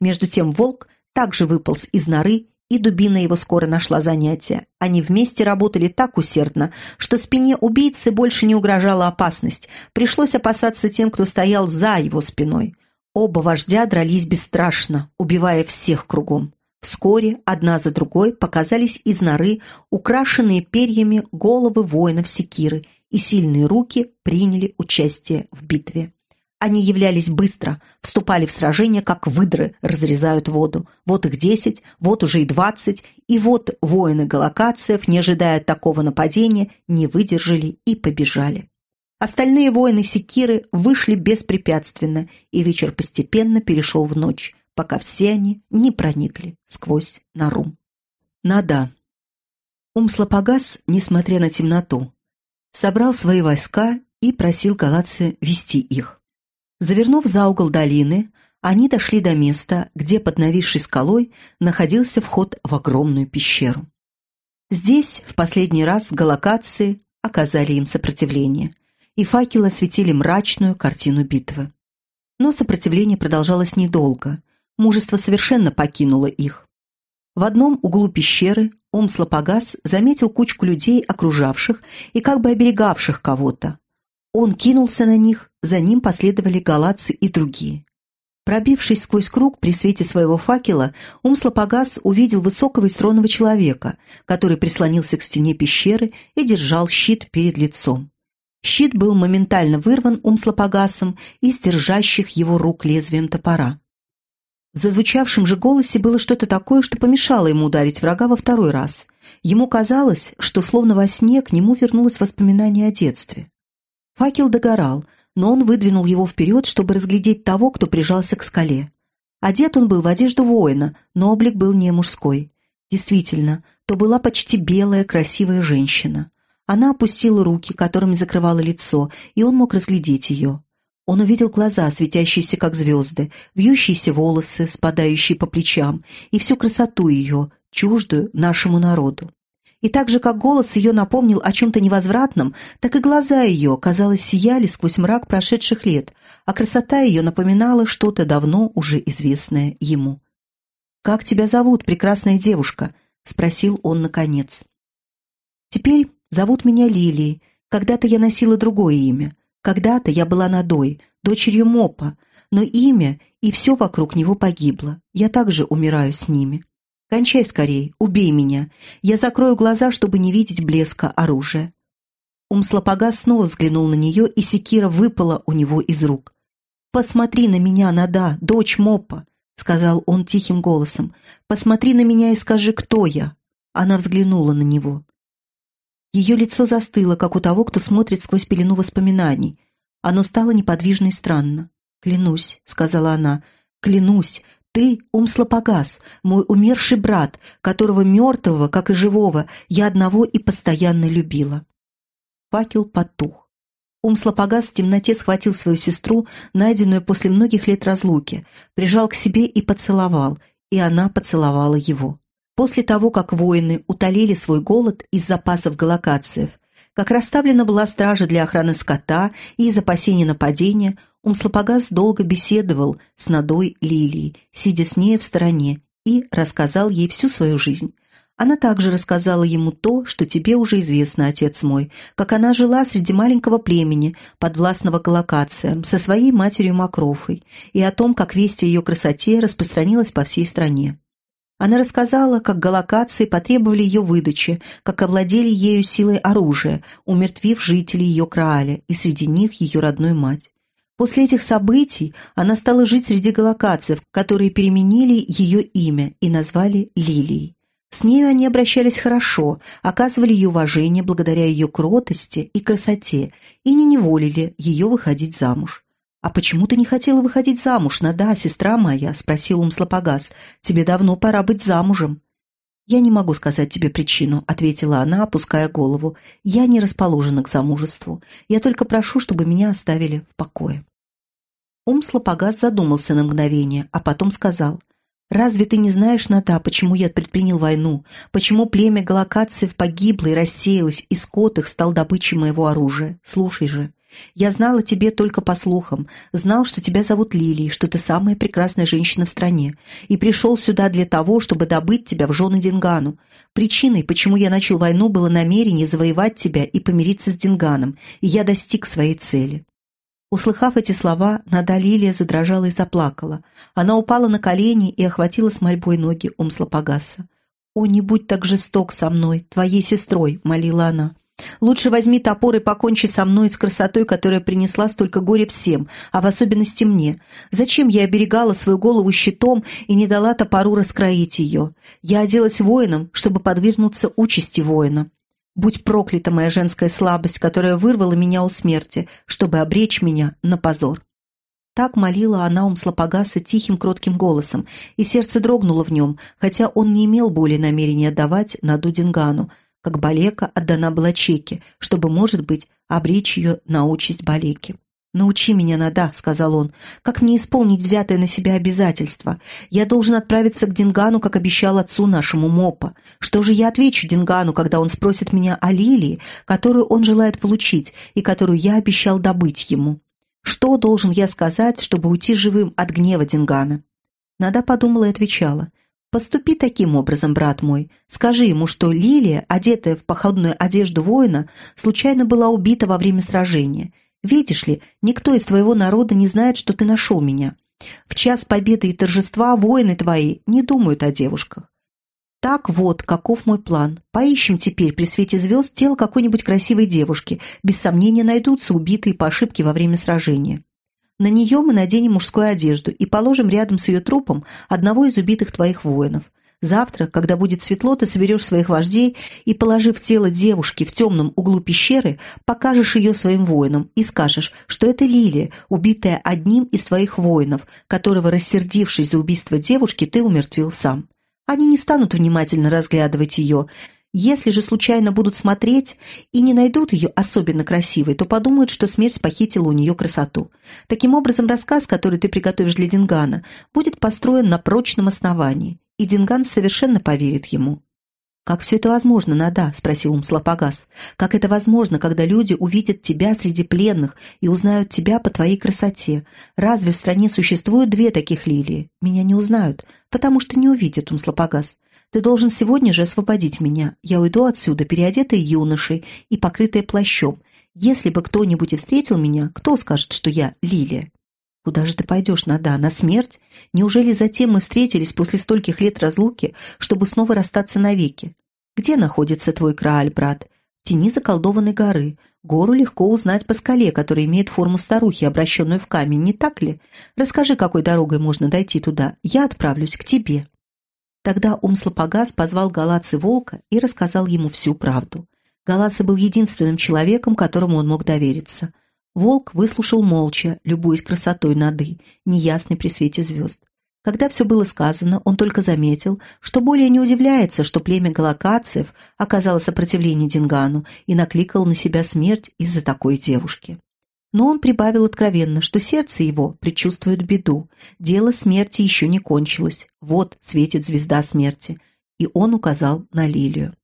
Между тем волк также выполз из норы, и дубина его скоро нашла занятие. Они вместе работали так усердно, что спине убийцы больше не угрожала опасность. Пришлось опасаться тем, кто стоял за его спиной. Оба вождя дрались бесстрашно, убивая всех кругом. Вскоре одна за другой показались из норы украшенные перьями головы воинов секиры, и сильные руки приняли участие в битве. Они являлись быстро, вступали в сражение, как выдры разрезают воду. Вот их десять, вот уже и двадцать, и вот воины Галакациев, не ожидая такого нападения, не выдержали и побежали. Остальные воины Секиры вышли беспрепятственно, и вечер постепенно перешел в ночь пока все они не проникли сквозь нору. Нада. Умслопогас, несмотря на темноту, собрал свои войска и просил галатцы вести их. Завернув за угол долины, они дошли до места, где под нависшей скалой находился вход в огромную пещеру. Здесь в последний раз галакации оказали им сопротивление, и факелы осветили мрачную картину битвы. Но сопротивление продолжалось недолго, Мужество совершенно покинуло их. В одном углу пещеры Омслопогас заметил кучку людей, окружавших и как бы оберегавших кого-то. Он кинулся на них, за ним последовали галатцы и другие. Пробившись сквозь круг при свете своего факела, Умслопогас увидел высокого и стройного человека, который прислонился к стене пещеры и держал щит перед лицом. Щит был моментально вырван Умслопогасом из держащих его рук лезвием топора. В зазвучавшем же голосе было что-то такое, что помешало ему ударить врага во второй раз. Ему казалось, что словно во сне к нему вернулось воспоминание о детстве. Факел догорал, но он выдвинул его вперед, чтобы разглядеть того, кто прижался к скале. Одет он был в одежду воина, но облик был не мужской. Действительно, то была почти белая, красивая женщина. Она опустила руки, которыми закрывала лицо, и он мог разглядеть ее. Он увидел глаза, светящиеся как звезды, вьющиеся волосы, спадающие по плечам, и всю красоту ее, чуждую нашему народу. И так же, как голос ее напомнил о чем-то невозвратном, так и глаза ее, казалось, сияли сквозь мрак прошедших лет, а красота ее напоминала что-то давно уже известное ему. «Как тебя зовут, прекрасная девушка?» — спросил он наконец. «Теперь зовут меня Лилией. Когда-то я носила другое имя. Когда-то я была Надой, дочерью Мопа, но имя и все вокруг него погибло. Я также умираю с ними». Кончай скорей, убей меня. Я закрою глаза, чтобы не видеть блеска оружия». Умслопогас снова взглянул на нее, и секира выпала у него из рук. «Посмотри на меня, Нада, дочь Мопа», — сказал он тихим голосом. «Посмотри на меня и скажи, кто я». Она взглянула на него. Ее лицо застыло, как у того, кто смотрит сквозь пелену воспоминаний. Оно стало неподвижно и странно. «Клянусь», — сказала она, — «клянусь, ты, Умслопогас, мой умерший брат, которого мертвого, как и живого, я одного и постоянно любила». Факел потух. Умслопогас в темноте схватил свою сестру, найденную после многих лет разлуки, прижал к себе и поцеловал, и она поцеловала его. После того, как воины утолили свой голод из запасов галакациев, как расставлена была стража для охраны скота и из опасения нападения, Умслопогас долго беседовал с Надой Лилией, сидя с ней в стороне, и рассказал ей всю свою жизнь. Она также рассказала ему то, что тебе уже известно, отец мой, как она жила среди маленького племени, подвластного галакациям, со своей матерью Макрофой, и о том, как весть о ее красоте распространилась по всей стране. Она рассказала, как галакации потребовали ее выдачи, как овладели ею силой оружия, умертвив жителей ее Крааля, и среди них ее родную мать. После этих событий она стала жить среди галакацев, которые переменили ее имя и назвали Лилией. С нею они обращались хорошо, оказывали ей уважение благодаря ее кротости и красоте и не неволили ее выходить замуж. «А почему ты не хотела выходить замуж, Нада, сестра моя?» – спросил Умслопогас. «Тебе давно пора быть замужем». «Я не могу сказать тебе причину», — ответила она, опуская голову. «Я не расположена к замужеству. Я только прошу, чтобы меня оставили в покое». Умслопогас задумался на мгновение, а потом сказал. «Разве ты не знаешь, Ната, почему я предпринял войну? Почему племя галакациев погибло и рассеялось, и скот их стал добычей моего оружия? Слушай же». Я знал о тебе только по слухам, знал, что тебя зовут Лилией, что ты самая прекрасная женщина в стране, и пришел сюда для того, чтобы добыть тебя в жены Дингану. Причиной, почему я начал войну, было намерение завоевать тебя и помириться с Динганом, и я достиг своей цели». Услыхав эти слова, Нада Лилия задрожала и заплакала. Она упала на колени и охватила с мольбой ноги Умслопогаса. «О, не будь так жесток со мной, твоей сестрой!» — молила она. Лучше возьми топор и покончи со мной с красотой, которая принесла столько горя всем, а в особенности мне. Зачем я оберегала свою голову щитом и не дала топору раскроить ее? Я оделась воином, чтобы подвергнуться участи воина. Будь проклята моя женская слабость, которая вырвала меня у смерти, чтобы обречь меня на позор. Так молила она Умслопогаса тихим кротким голосом, и сердце дрогнуло в нем, хотя он не имел более намерения отдавать Наду Дингану, как Балека отдана была Чеке, чтобы, может быть, обречь ее на участь Балеки. «Научи меня, Нада», — сказал он, — «как мне исполнить взятое на себя обязательство? Я должен отправиться к Дингану, как обещал отцу нашему Мопа. Что же я отвечу Дингану, когда он спросит меня о лилии, которую он желает получить и которую я обещал добыть ему? Что должен я сказать, чтобы уйти живым от гнева Дингана?» Нада подумала и отвечала — Поступи таким образом, брат мой. Скажи ему, что Лилия, одетая в походную одежду воина, случайно была убита во время сражения. Видишь ли, никто из твоего народа не знает, что ты нашел меня. В час победы и торжества воины твои не думают о девушках. Так вот, каков мой план. Поищем теперь при свете звезд тело какой-нибудь красивой девушки. Без сомнения найдутся убитые по ошибке во время сражения. На нее мы наденем мужскую одежду и положим рядом с ее трупом одного из убитых твоих воинов. Завтра, когда будет светло, ты соберешь своих вождей и, положив тело девушки в темном углу пещеры, покажешь ее своим воинам и скажешь, что это Лилия, убитая одним из твоих воинов, которого, рассердившись за убийство девушки, ты умертвил сам. Они не станут внимательно разглядывать ее. Если же случайно будут смотреть и не найдут ее особенно красивой, то подумают, что смерть похитила у нее красоту. Таким образом, рассказ, который ты приготовишь для Дингана, будет построен на прочном основании, и Динган совершенно поверит ему. «Как все это возможно, Нада?» – спросил Умслопогас. «Как это возможно, когда люди увидят тебя среди пленных и узнают тебя по твоей красоте? Разве в стране существуют две таких лилии? Меня не узнают, потому что не увидят, Умслопогас. Ты должен сегодня же освободить меня. Я уйду отсюда, переодетая юношей и покрытая плащом. Если бы кто-нибудь и встретил меня, кто скажет, что я лилия?» Куда же ты пойдешь, Нада? На смерть? Неужели затем мы встретились после стольких лет разлуки, чтобы снова расстаться навеки? Где находится твой Крааль, брат? В тени заколдованной горы. Гору легко узнать по скале, которая имеет форму старухи, обращенную в камень, не так ли? Расскажи, какой дорогой можно дойти туда. Я отправлюсь к тебе». Тогда Умслопогас позвал Галацы волка и рассказал ему всю правду. Галаца был единственным человеком, которому он мог довериться – Волк выслушал молча, любуясь красотой нады, неясной при свете звезд. Когда все было сказано, он только заметил, что более не удивляется, что племя галакациев оказало сопротивление Дингану и накликал на себя смерть из-за такой девушки. Но он прибавил откровенно, что сердце его предчувствует беду. Дело смерти еще не кончилось. Вот светит звезда смерти. И он указал на лилию.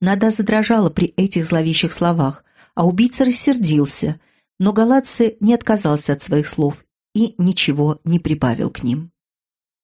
Нада задрожала при этих зловещих словах, а убийца рассердился – но Галатцы не отказался от своих слов и ничего не прибавил к ним.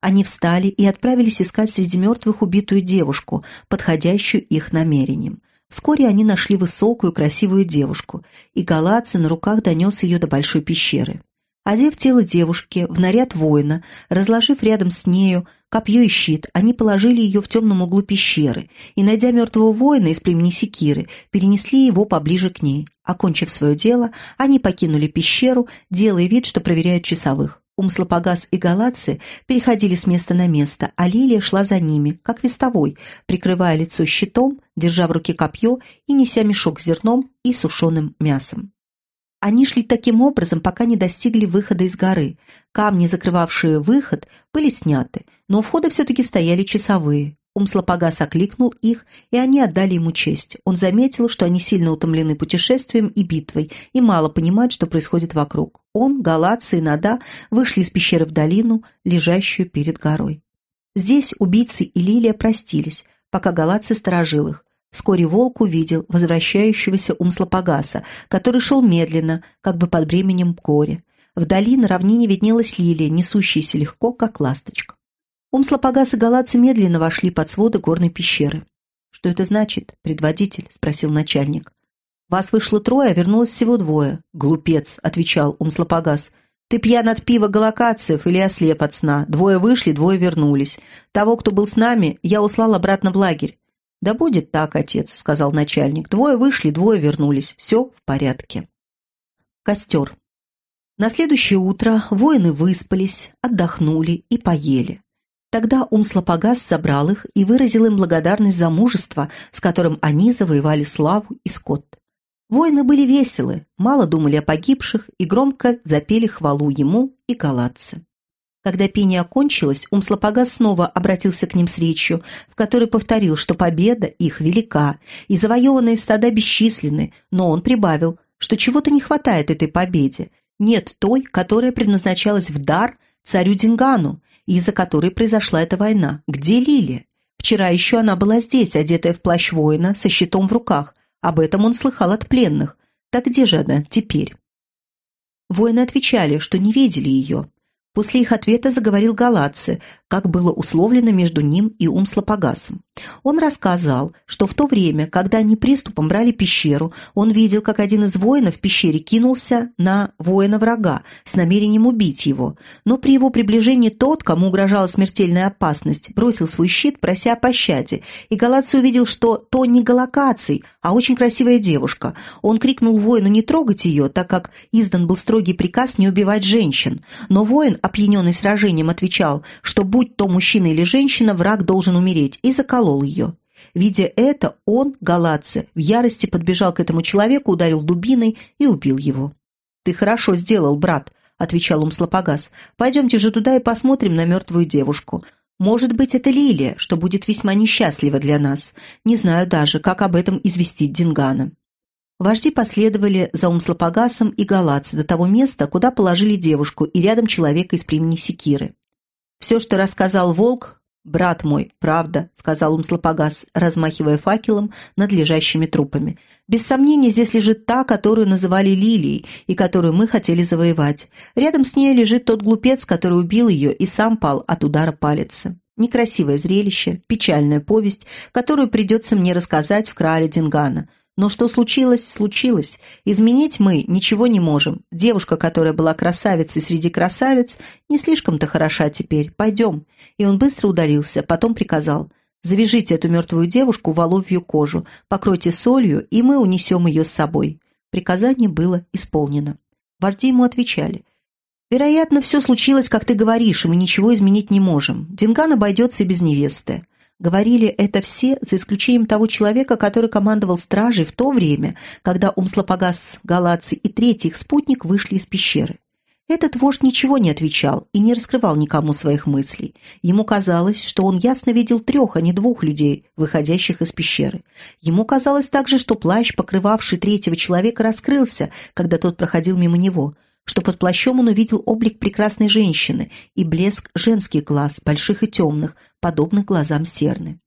Они встали и отправились искать среди мертвых убитую девушку, подходящую их намерениям. Вскоре они нашли высокую, красивую девушку, и Галатцы на руках донес ее до большой пещеры. Одев тело девушки в наряд воина, разложив рядом с нею копье и щит, они положили ее в темном углу пещеры и, найдя мертвого воина из племени Секиры, перенесли его поближе к ней. Окончив свое дело, они покинули пещеру, делая вид, что проверяют часовых. Умслопогас и Галатцы переходили с места на место, а Лилия шла за ними, как вестовой, прикрывая лицо щитом, держа в руке копье и неся мешок с зерном и сушеным мясом. Они шли таким образом, пока не достигли выхода из горы. Камни, закрывавшие выход, были сняты, но у входа все-таки стояли часовые. Умслопогас окликнул их, и они отдали ему честь. Он заметил, что они сильно утомлены путешествием и битвой, и мало понимают, что происходит вокруг. Он, Галатца и Нада вышли из пещеры в долину, лежащую перед горой. Здесь убийцы и Лилия простились, пока Галатцы сторожил их. Вскоре волк увидел возвращающегося Умслопогаса, который шел медленно, как бы под бременем горя. Вдали на равнине виднелась лилия, несущаяся легко, как ласточка. Умслопогас и галатцы медленно вошли под своды горной пещеры. «Что это значит, предводитель?» — спросил начальник. «Вас вышло трое, а вернулось всего двое». «Глупец», — отвечал Умслопогас. «Ты пьян от пива галакациев или ослеп от сна. Двое вышли, двое вернулись. Того, кто был с нами, я услал обратно в лагерь. «Да будет так, отец», — сказал начальник. «Двое вышли, двое вернулись. Все в порядке». Костер. На следующее утро воины выспались, отдохнули и поели. Тогда Умслопогас собрал их и выразил им благодарность за мужество, с которым они завоевали славу и скот. Воины были веселы, мало думали о погибших и громко запели хвалу ему и галатце. Когда пение окончилось, Умслопогас снова обратился к ним с речью, в которой повторил, что победа их велика, и завоеванные стада бесчисленны, но он прибавил, что чего-то не хватает этой победе. Нет той, которая предназначалась в дар царю Дингану, из-за которой произошла эта война. Где Лили? Вчера еще она была здесь, одетая в плащ воина, со щитом в руках. Об этом он слыхал от пленных. Так где же она теперь? Воины отвечали, что не видели ее. После их ответа заговорил Галатце, как было условлено между ним и Умслопогасом. Он рассказал, что в то время, когда они приступом брали пещеру, он видел, как один из воинов в пещере кинулся на воина врага с намерением убить его, но при его приближении тот, кому угрожала смертельная опасность, бросил свой щит, прося о пощаде, и Галатце увидел, что то не Галакаций, а очень красивая девушка. Он крикнул воину не трогать ее, так как издан был строгий приказ не убивать женщин, но воин опьяненный сражением, отвечал, что будь то мужчина или женщина, враг должен умереть, и заколол ее. Видя это, он, Галатце, в ярости подбежал к этому человеку, ударил дубиной и убил его. «Ты хорошо сделал, брат», — отвечал Умслопогас. «Пойдемте же туда и посмотрим на мертвую девушку. Может быть, это Лилия, что будет весьма несчастлива для нас. Не знаю даже, как об этом известить Дингана. Вожди последовали за Умслопогасом и Галац до того места, куда положили девушку и рядом человека из племени Секиры. Все, что рассказал волк, «Брат мой, правда», — сказал Умслопогас, размахивая факелом над лежащими трупами. «Без сомнения, здесь лежит та, которую называли Лилией и которую мы хотели завоевать. Рядом с ней лежит тот глупец, который убил ее и сам пал от удара палицы. Некрасивое зрелище, печальная повесть, которую придется мне рассказать в крале Дингана. Но что случилось, случилось. Изменить мы ничего не можем. Девушка, которая была красавицей среди красавиц, не слишком-то хороша теперь. Пойдем. И он быстро удалился, потом приказал. Завяжите эту мертвую девушку воловью кожу, покройте солью, и мы унесем ее с собой. Приказание было исполнено. Вожди ему отвечали. «Вероятно, все случилось, как ты говоришь, и мы ничего изменить не можем. Динган обойдется и без невесты. Говорили это все, за исключением того человека, который командовал стражей в то время, когда Умслопогас, Галаций и третий их спутник вышли из пещеры. Этот вождь ничего не отвечал и не раскрывал никому своих мыслей. Ему казалось, что он ясно видел трех, а не двух людей, выходящих из пещеры. Ему казалось также, что плащ, покрывавший третьего человека, раскрылся, когда тот проходил мимо него – что под плащом он увидел облик прекрасной женщины и блеск женских глаз, больших и темных, подобных глазам серны.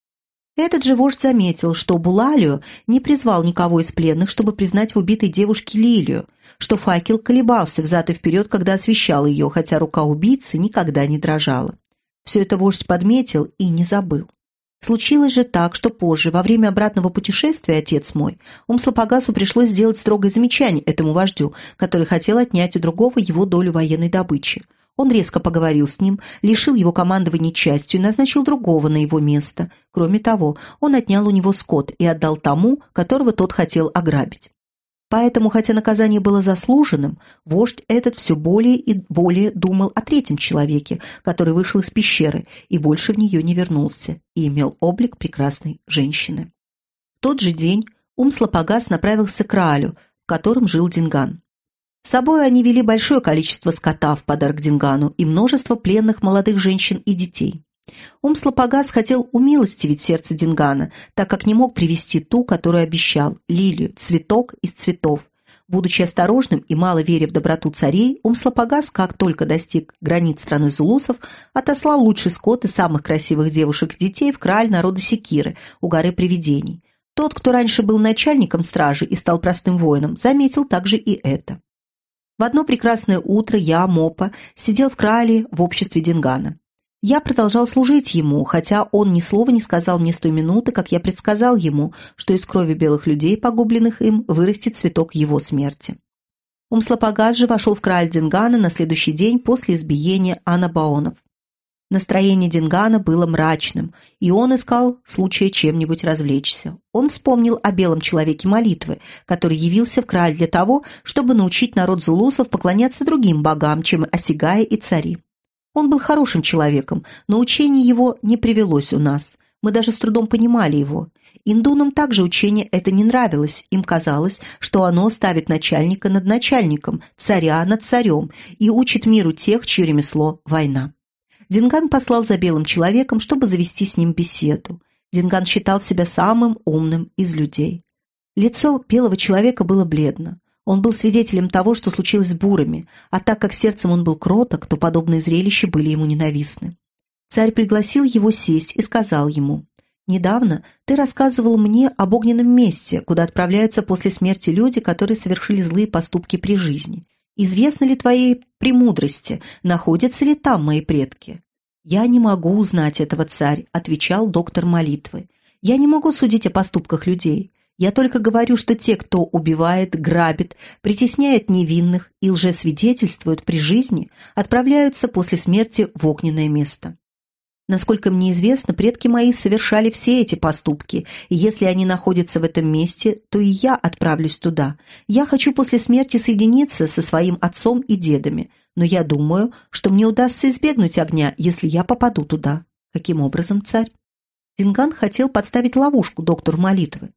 Этот же вождь заметил, что Булалию не призвал никого из пленных, чтобы признать в убитой девушке Лилию, что факел колебался взад и вперед, когда освещал ее, хотя рука убийцы никогда не дрожала. Все это вождь подметил и не забыл. Случилось же так, что позже, во время обратного путешествия, отец мой, Умслопогасу пришлось сделать строгое замечание этому вождю, который хотел отнять у другого его долю военной добычи. Он резко поговорил с ним, лишил его командования частью и назначил другого на его место. Кроме того, он отнял у него скот и отдал тому, которого тот хотел ограбить. Поэтому, хотя наказание было заслуженным, вождь этот все более и более думал о третьем человеке, который вышел из пещеры и больше в нее не вернулся, и имел облик прекрасной женщины. В тот же день Умслопогас направился к Раалю, в котором жил Динган. С собой они вели большое количество скота в подарок Дингану и множество пленных молодых женщин и детей. Умслопогас хотел умилостивить сердце Дингана, так как не мог привести ту, которую обещал, лилию, цветок из цветов. Будучи осторожным и мало веря в доброту царей, Умслопогас, как только достиг границ страны зулусов, отослал лучший скот и самых красивых девушек и детей в краль народа Секиры, у горы привидений. Тот, кто раньше был начальником стражи и стал простым воином, заметил также и это. В одно прекрасное утро я, Мопа, сидел в крале в обществе Дингана. Я продолжал служить ему, хотя он ни слова не сказал мне с той минуты, как я предсказал ему, что из крови белых людей, погубленных им, вырастет цветок его смерти. Умслопогад же вошел в краль Дингана на следующий день после избиения анабаонов. Настроение Дингана было мрачным, и он искал случая чем-нибудь развлечься. Он вспомнил о белом человеке молитвы, который явился в краль для того, чтобы научить народ зулусов поклоняться другим богам, чем Осигая и цари. Он был хорошим человеком, но учение его не привелось у нас. Мы даже с трудом понимали его. Индунам также учение это не нравилось. Им казалось, что оно ставит начальника над начальником, царя над царем и учит миру тех, чье ремесло – война. Динган послал за белым человеком, чтобы завести с ним беседу. Динган считал себя самым умным из людей. Лицо белого человека было бледно. Он был свидетелем того, что случилось с бурами, а так как сердцем он был кроток, то подобные зрелища были ему ненавистны. Царь пригласил его сесть и сказал ему, «Недавно ты рассказывал мне об огненном месте, куда отправляются после смерти люди, которые совершили злые поступки при жизни. Известно ли твоей премудрости, находятся ли там мои предки?» «Я не могу узнать этого, царь», — отвечал доктор молитвы. «Я не могу судить о поступках людей. Я только говорю, что те, кто убивает, грабит, притесняет невинных и лжесвидетельствует при жизни, отправляются после смерти в огненное место. Насколько мне известно, предки мои совершали все эти поступки, и если они находятся в этом месте, то и я отправлюсь туда. Я хочу после смерти соединиться со своим отцом и дедами, но я думаю, что мне удастся избегнуть огня, если я попаду туда. Каким образом, царь? Динган хотел подставить ловушку доктору молитвы.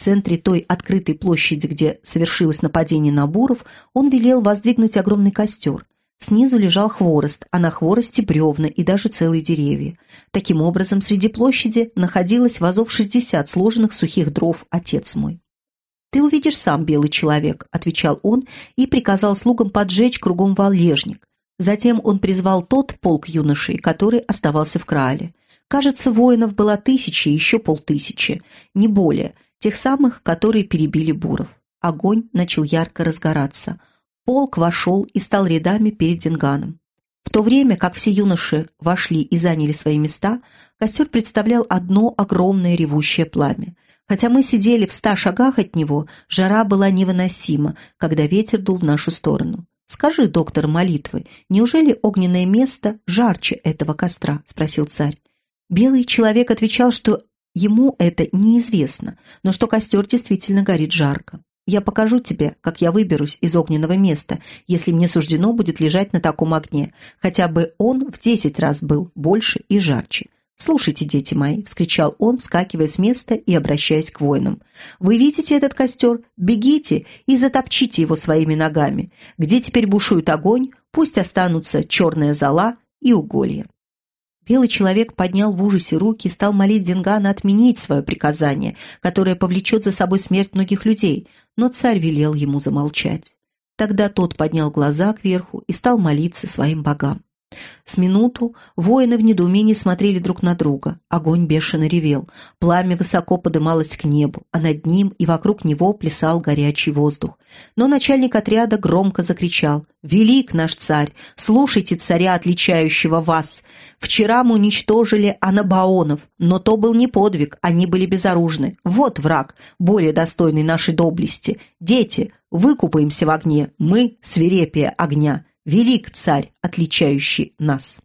В центре той открытой площади, где совершилось нападение на буров, он велел воздвигнуть огромный костер. Снизу лежал хворост, а на хворосте бревна и даже целые деревья. Таким образом, среди площади находилось вазов шестьдесят сложенных сухих дров, отец мой. «Ты увидишь сам, белый человек», — отвечал он и приказал слугам поджечь кругом валежник. Затем он призвал тот полк юношей, который оставался в Краале. Кажется, воинов было тысячи, еще полтысячи, не более, тех самых, которые перебили буров. Огонь начал ярко разгораться. Полк вошел и стал рядами перед Динганом. В то время, как все юноши вошли и заняли свои места, костер представлял одно огромное ревущее пламя. Хотя мы сидели в ста шагах от него, жара была невыносима, когда ветер дул в нашу сторону. «Скажи, доктор молитвы, неужели огненное место жарче этого костра?» – спросил царь. Белый человек отвечал, что ему это неизвестно, но что костер действительно горит жарко. Я покажу тебе, как я выберусь из огненного места, если мне суждено будет лежать на таком огне, хотя бы он в десять раз был больше и жарче. «Слушайте, дети мои!» — вскричал он, вскакивая с места и обращаясь к воинам. «Вы видите этот костер? Бегите и затопчите его своими ногами. Где теперь бушует огонь, пусть останутся черная зола и уголья». Белый человек поднял в ужасе руки и стал молить Дингана отменить свое приказание, которое повлечет за собой смерть многих людей, но царь велел ему замолчать. Тогда тот поднял глаза кверху и стал молиться своим богам. С минуту воины в недоумении смотрели друг на друга. Огонь бешено ревел, пламя высоко подымалось к небу, а над ним и вокруг него плясал горячий воздух. Но начальник отряда громко закричал «Велик наш царь! Слушайте царя, отличающего вас! Вчера мы уничтожили анабаонов, но то был не подвиг, они были безоружны. Вот враг, более достойный нашей доблести. Дети, выкупаемся в огне, мы свирепие огня!» Велик царь, отличающий нас».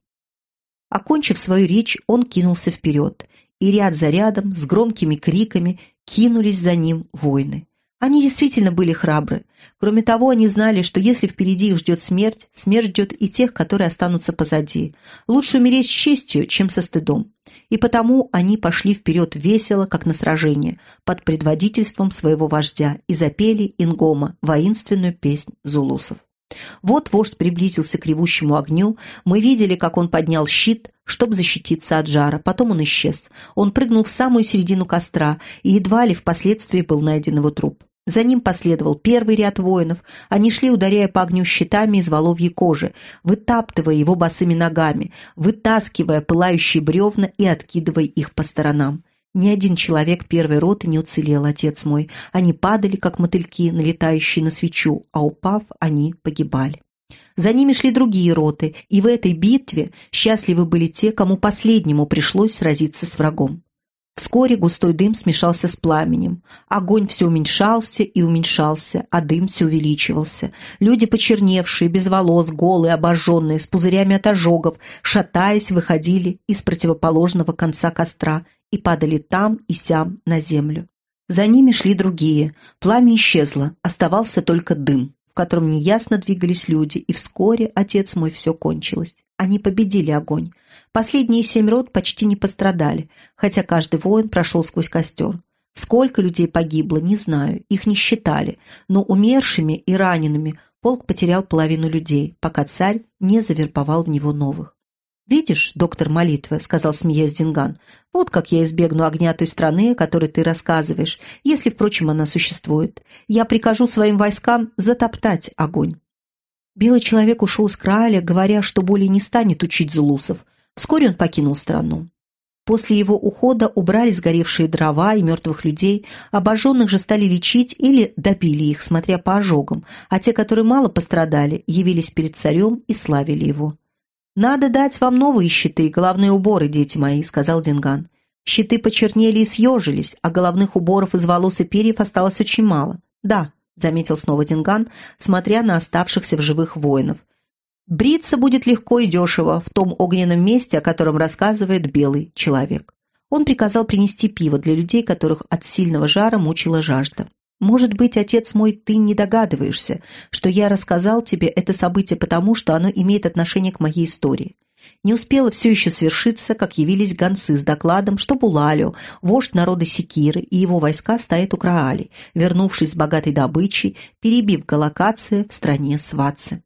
Окончив свою речь, он кинулся вперед, и ряд за рядом с громкими криками кинулись за ним воины. Они действительно были храбры. Кроме того, они знали, что если впереди их ждет смерть, смерть ждет и тех, которые останутся позади. Лучше умереть с честью, чем со стыдом. И потому они пошли вперед весело, как на сражение, под предводительством своего вождя, и запели ингома, воинственную песнь зулусов. Вот вождь приблизился к ревущему огню. Мы видели, как он поднял щит, чтобы защититься от жара. Потом он исчез. Он прыгнул в самую середину костра, и едва ли впоследствии был найден его труп. За ним последовал первый ряд воинов. Они шли, ударяя по огню щитами из воловьей кожи, вытаптывая его босыми ногами, вытаскивая пылающие бревна и откидывая их по сторонам. Ни один человек первой роты не уцелел, отец мой. Они падали, как мотыльки, налетающие на свечу, а упав, они погибали. За ними шли другие роты, и в этой битве счастливы были те, кому последнему пришлось сразиться с врагом. Вскоре густой дым смешался с пламенем. Огонь все уменьшался и уменьшался, а дым все увеличивался. Люди, почерневшие, без волос, голые, обожженные, с пузырями от ожогов, шатаясь, выходили из противоположного конца костра и падали там и сям на землю. За ними шли другие. Пламя исчезло, оставался только дым, в котором неясно двигались люди, и вскоре, отец мой, все кончилось. Они победили огонь. Последние семь рот почти не пострадали, хотя каждый воин прошел сквозь костер. Сколько людей погибло, не знаю, их не считали, но умершими и ранеными полк потерял половину людей, пока царь не завербовал в него новых. «Видишь, доктор молитвы», — сказал смеясь Динган, «вот как я избегну огня той страны, о которой ты рассказываешь, если, впрочем, она существует. Я прикажу своим войскам затоптать огонь». Белый человек ушел с Крааля, говоря, что более не станет учить зулусов. Вскоре он покинул страну. После его ухода убрали сгоревшие дрова и мертвых людей, обожженных же стали лечить или добили их, смотря по ожогам, а те, которые мало пострадали, явились перед царем и славили его. «Надо дать вам новые щиты и головные уборы, дети мои», — сказал Динган. «Щиты почернели и съежились, а головных уборов из волос и перьев осталось очень мало». «Да», — заметил снова Динган, смотря на оставшихся в живых воинов. «Бриться будет легко и дешево в том огненном месте, о котором рассказывает белый человек». Он приказал принести пиво для людей, которых от сильного жара мучила жажда. Может быть, отец мой, ты не догадываешься, что я рассказал тебе это событие потому, что оно имеет отношение к моей истории. Не успело все еще свершиться, как явились гонцы с докладом, что Булалио, вождь народа Секиры и его войска стоят у Краали, вернувшись с богатой добычей, перебив Галакация в стране Сватцы.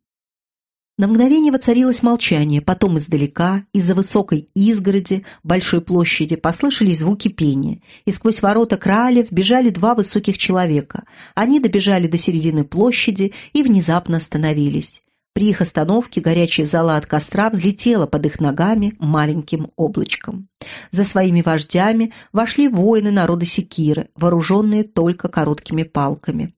На мгновение воцарилось молчание, потом издалека, из-за высокой изгороди большой площади послышались звуки пения, и сквозь ворота краля вбежали два высоких человека. Они добежали до середины площади и внезапно остановились. При их остановке горячая зала от костра взлетела под их ногами маленьким облачком. За своими вождями вошли воины народа Секиры, вооруженные только короткими палками.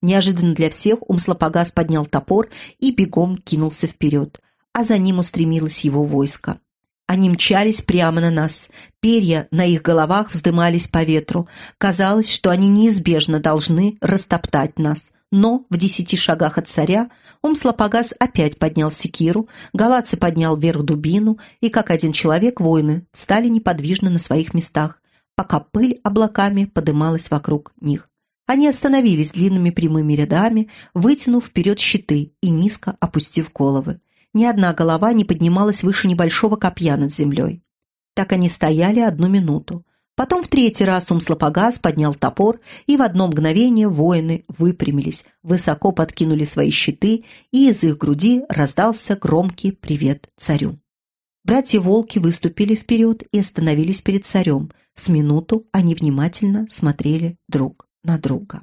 Неожиданно для всех Умслопогас поднял топор и бегом кинулся вперед, а за ним устремилось его войско. Они мчались прямо на нас. Перья на их головах вздымались по ветру. Казалось, что они неизбежно должны растоптать нас. Но в десяти шагах от царя Умслопогас опять поднял секиру, Галатцы поднял вверх дубину, и, как один человек, воины встали неподвижно на своих местах, пока пыль облаками подымалась вокруг них. Они остановились длинными прямыми рядами, вытянув вперед щиты и низко опустив головы. Ни одна голова не поднималась выше небольшого копья над землей. Так они стояли одну минуту. Потом в третий раз Умслопогас поднял топор, и в одно мгновение воины выпрямились, высоко подкинули свои щиты, и из их груди раздался громкий привет царю. Братья-волки выступили вперед и остановились перед царем. С минуту они внимательно смотрели друг на друга.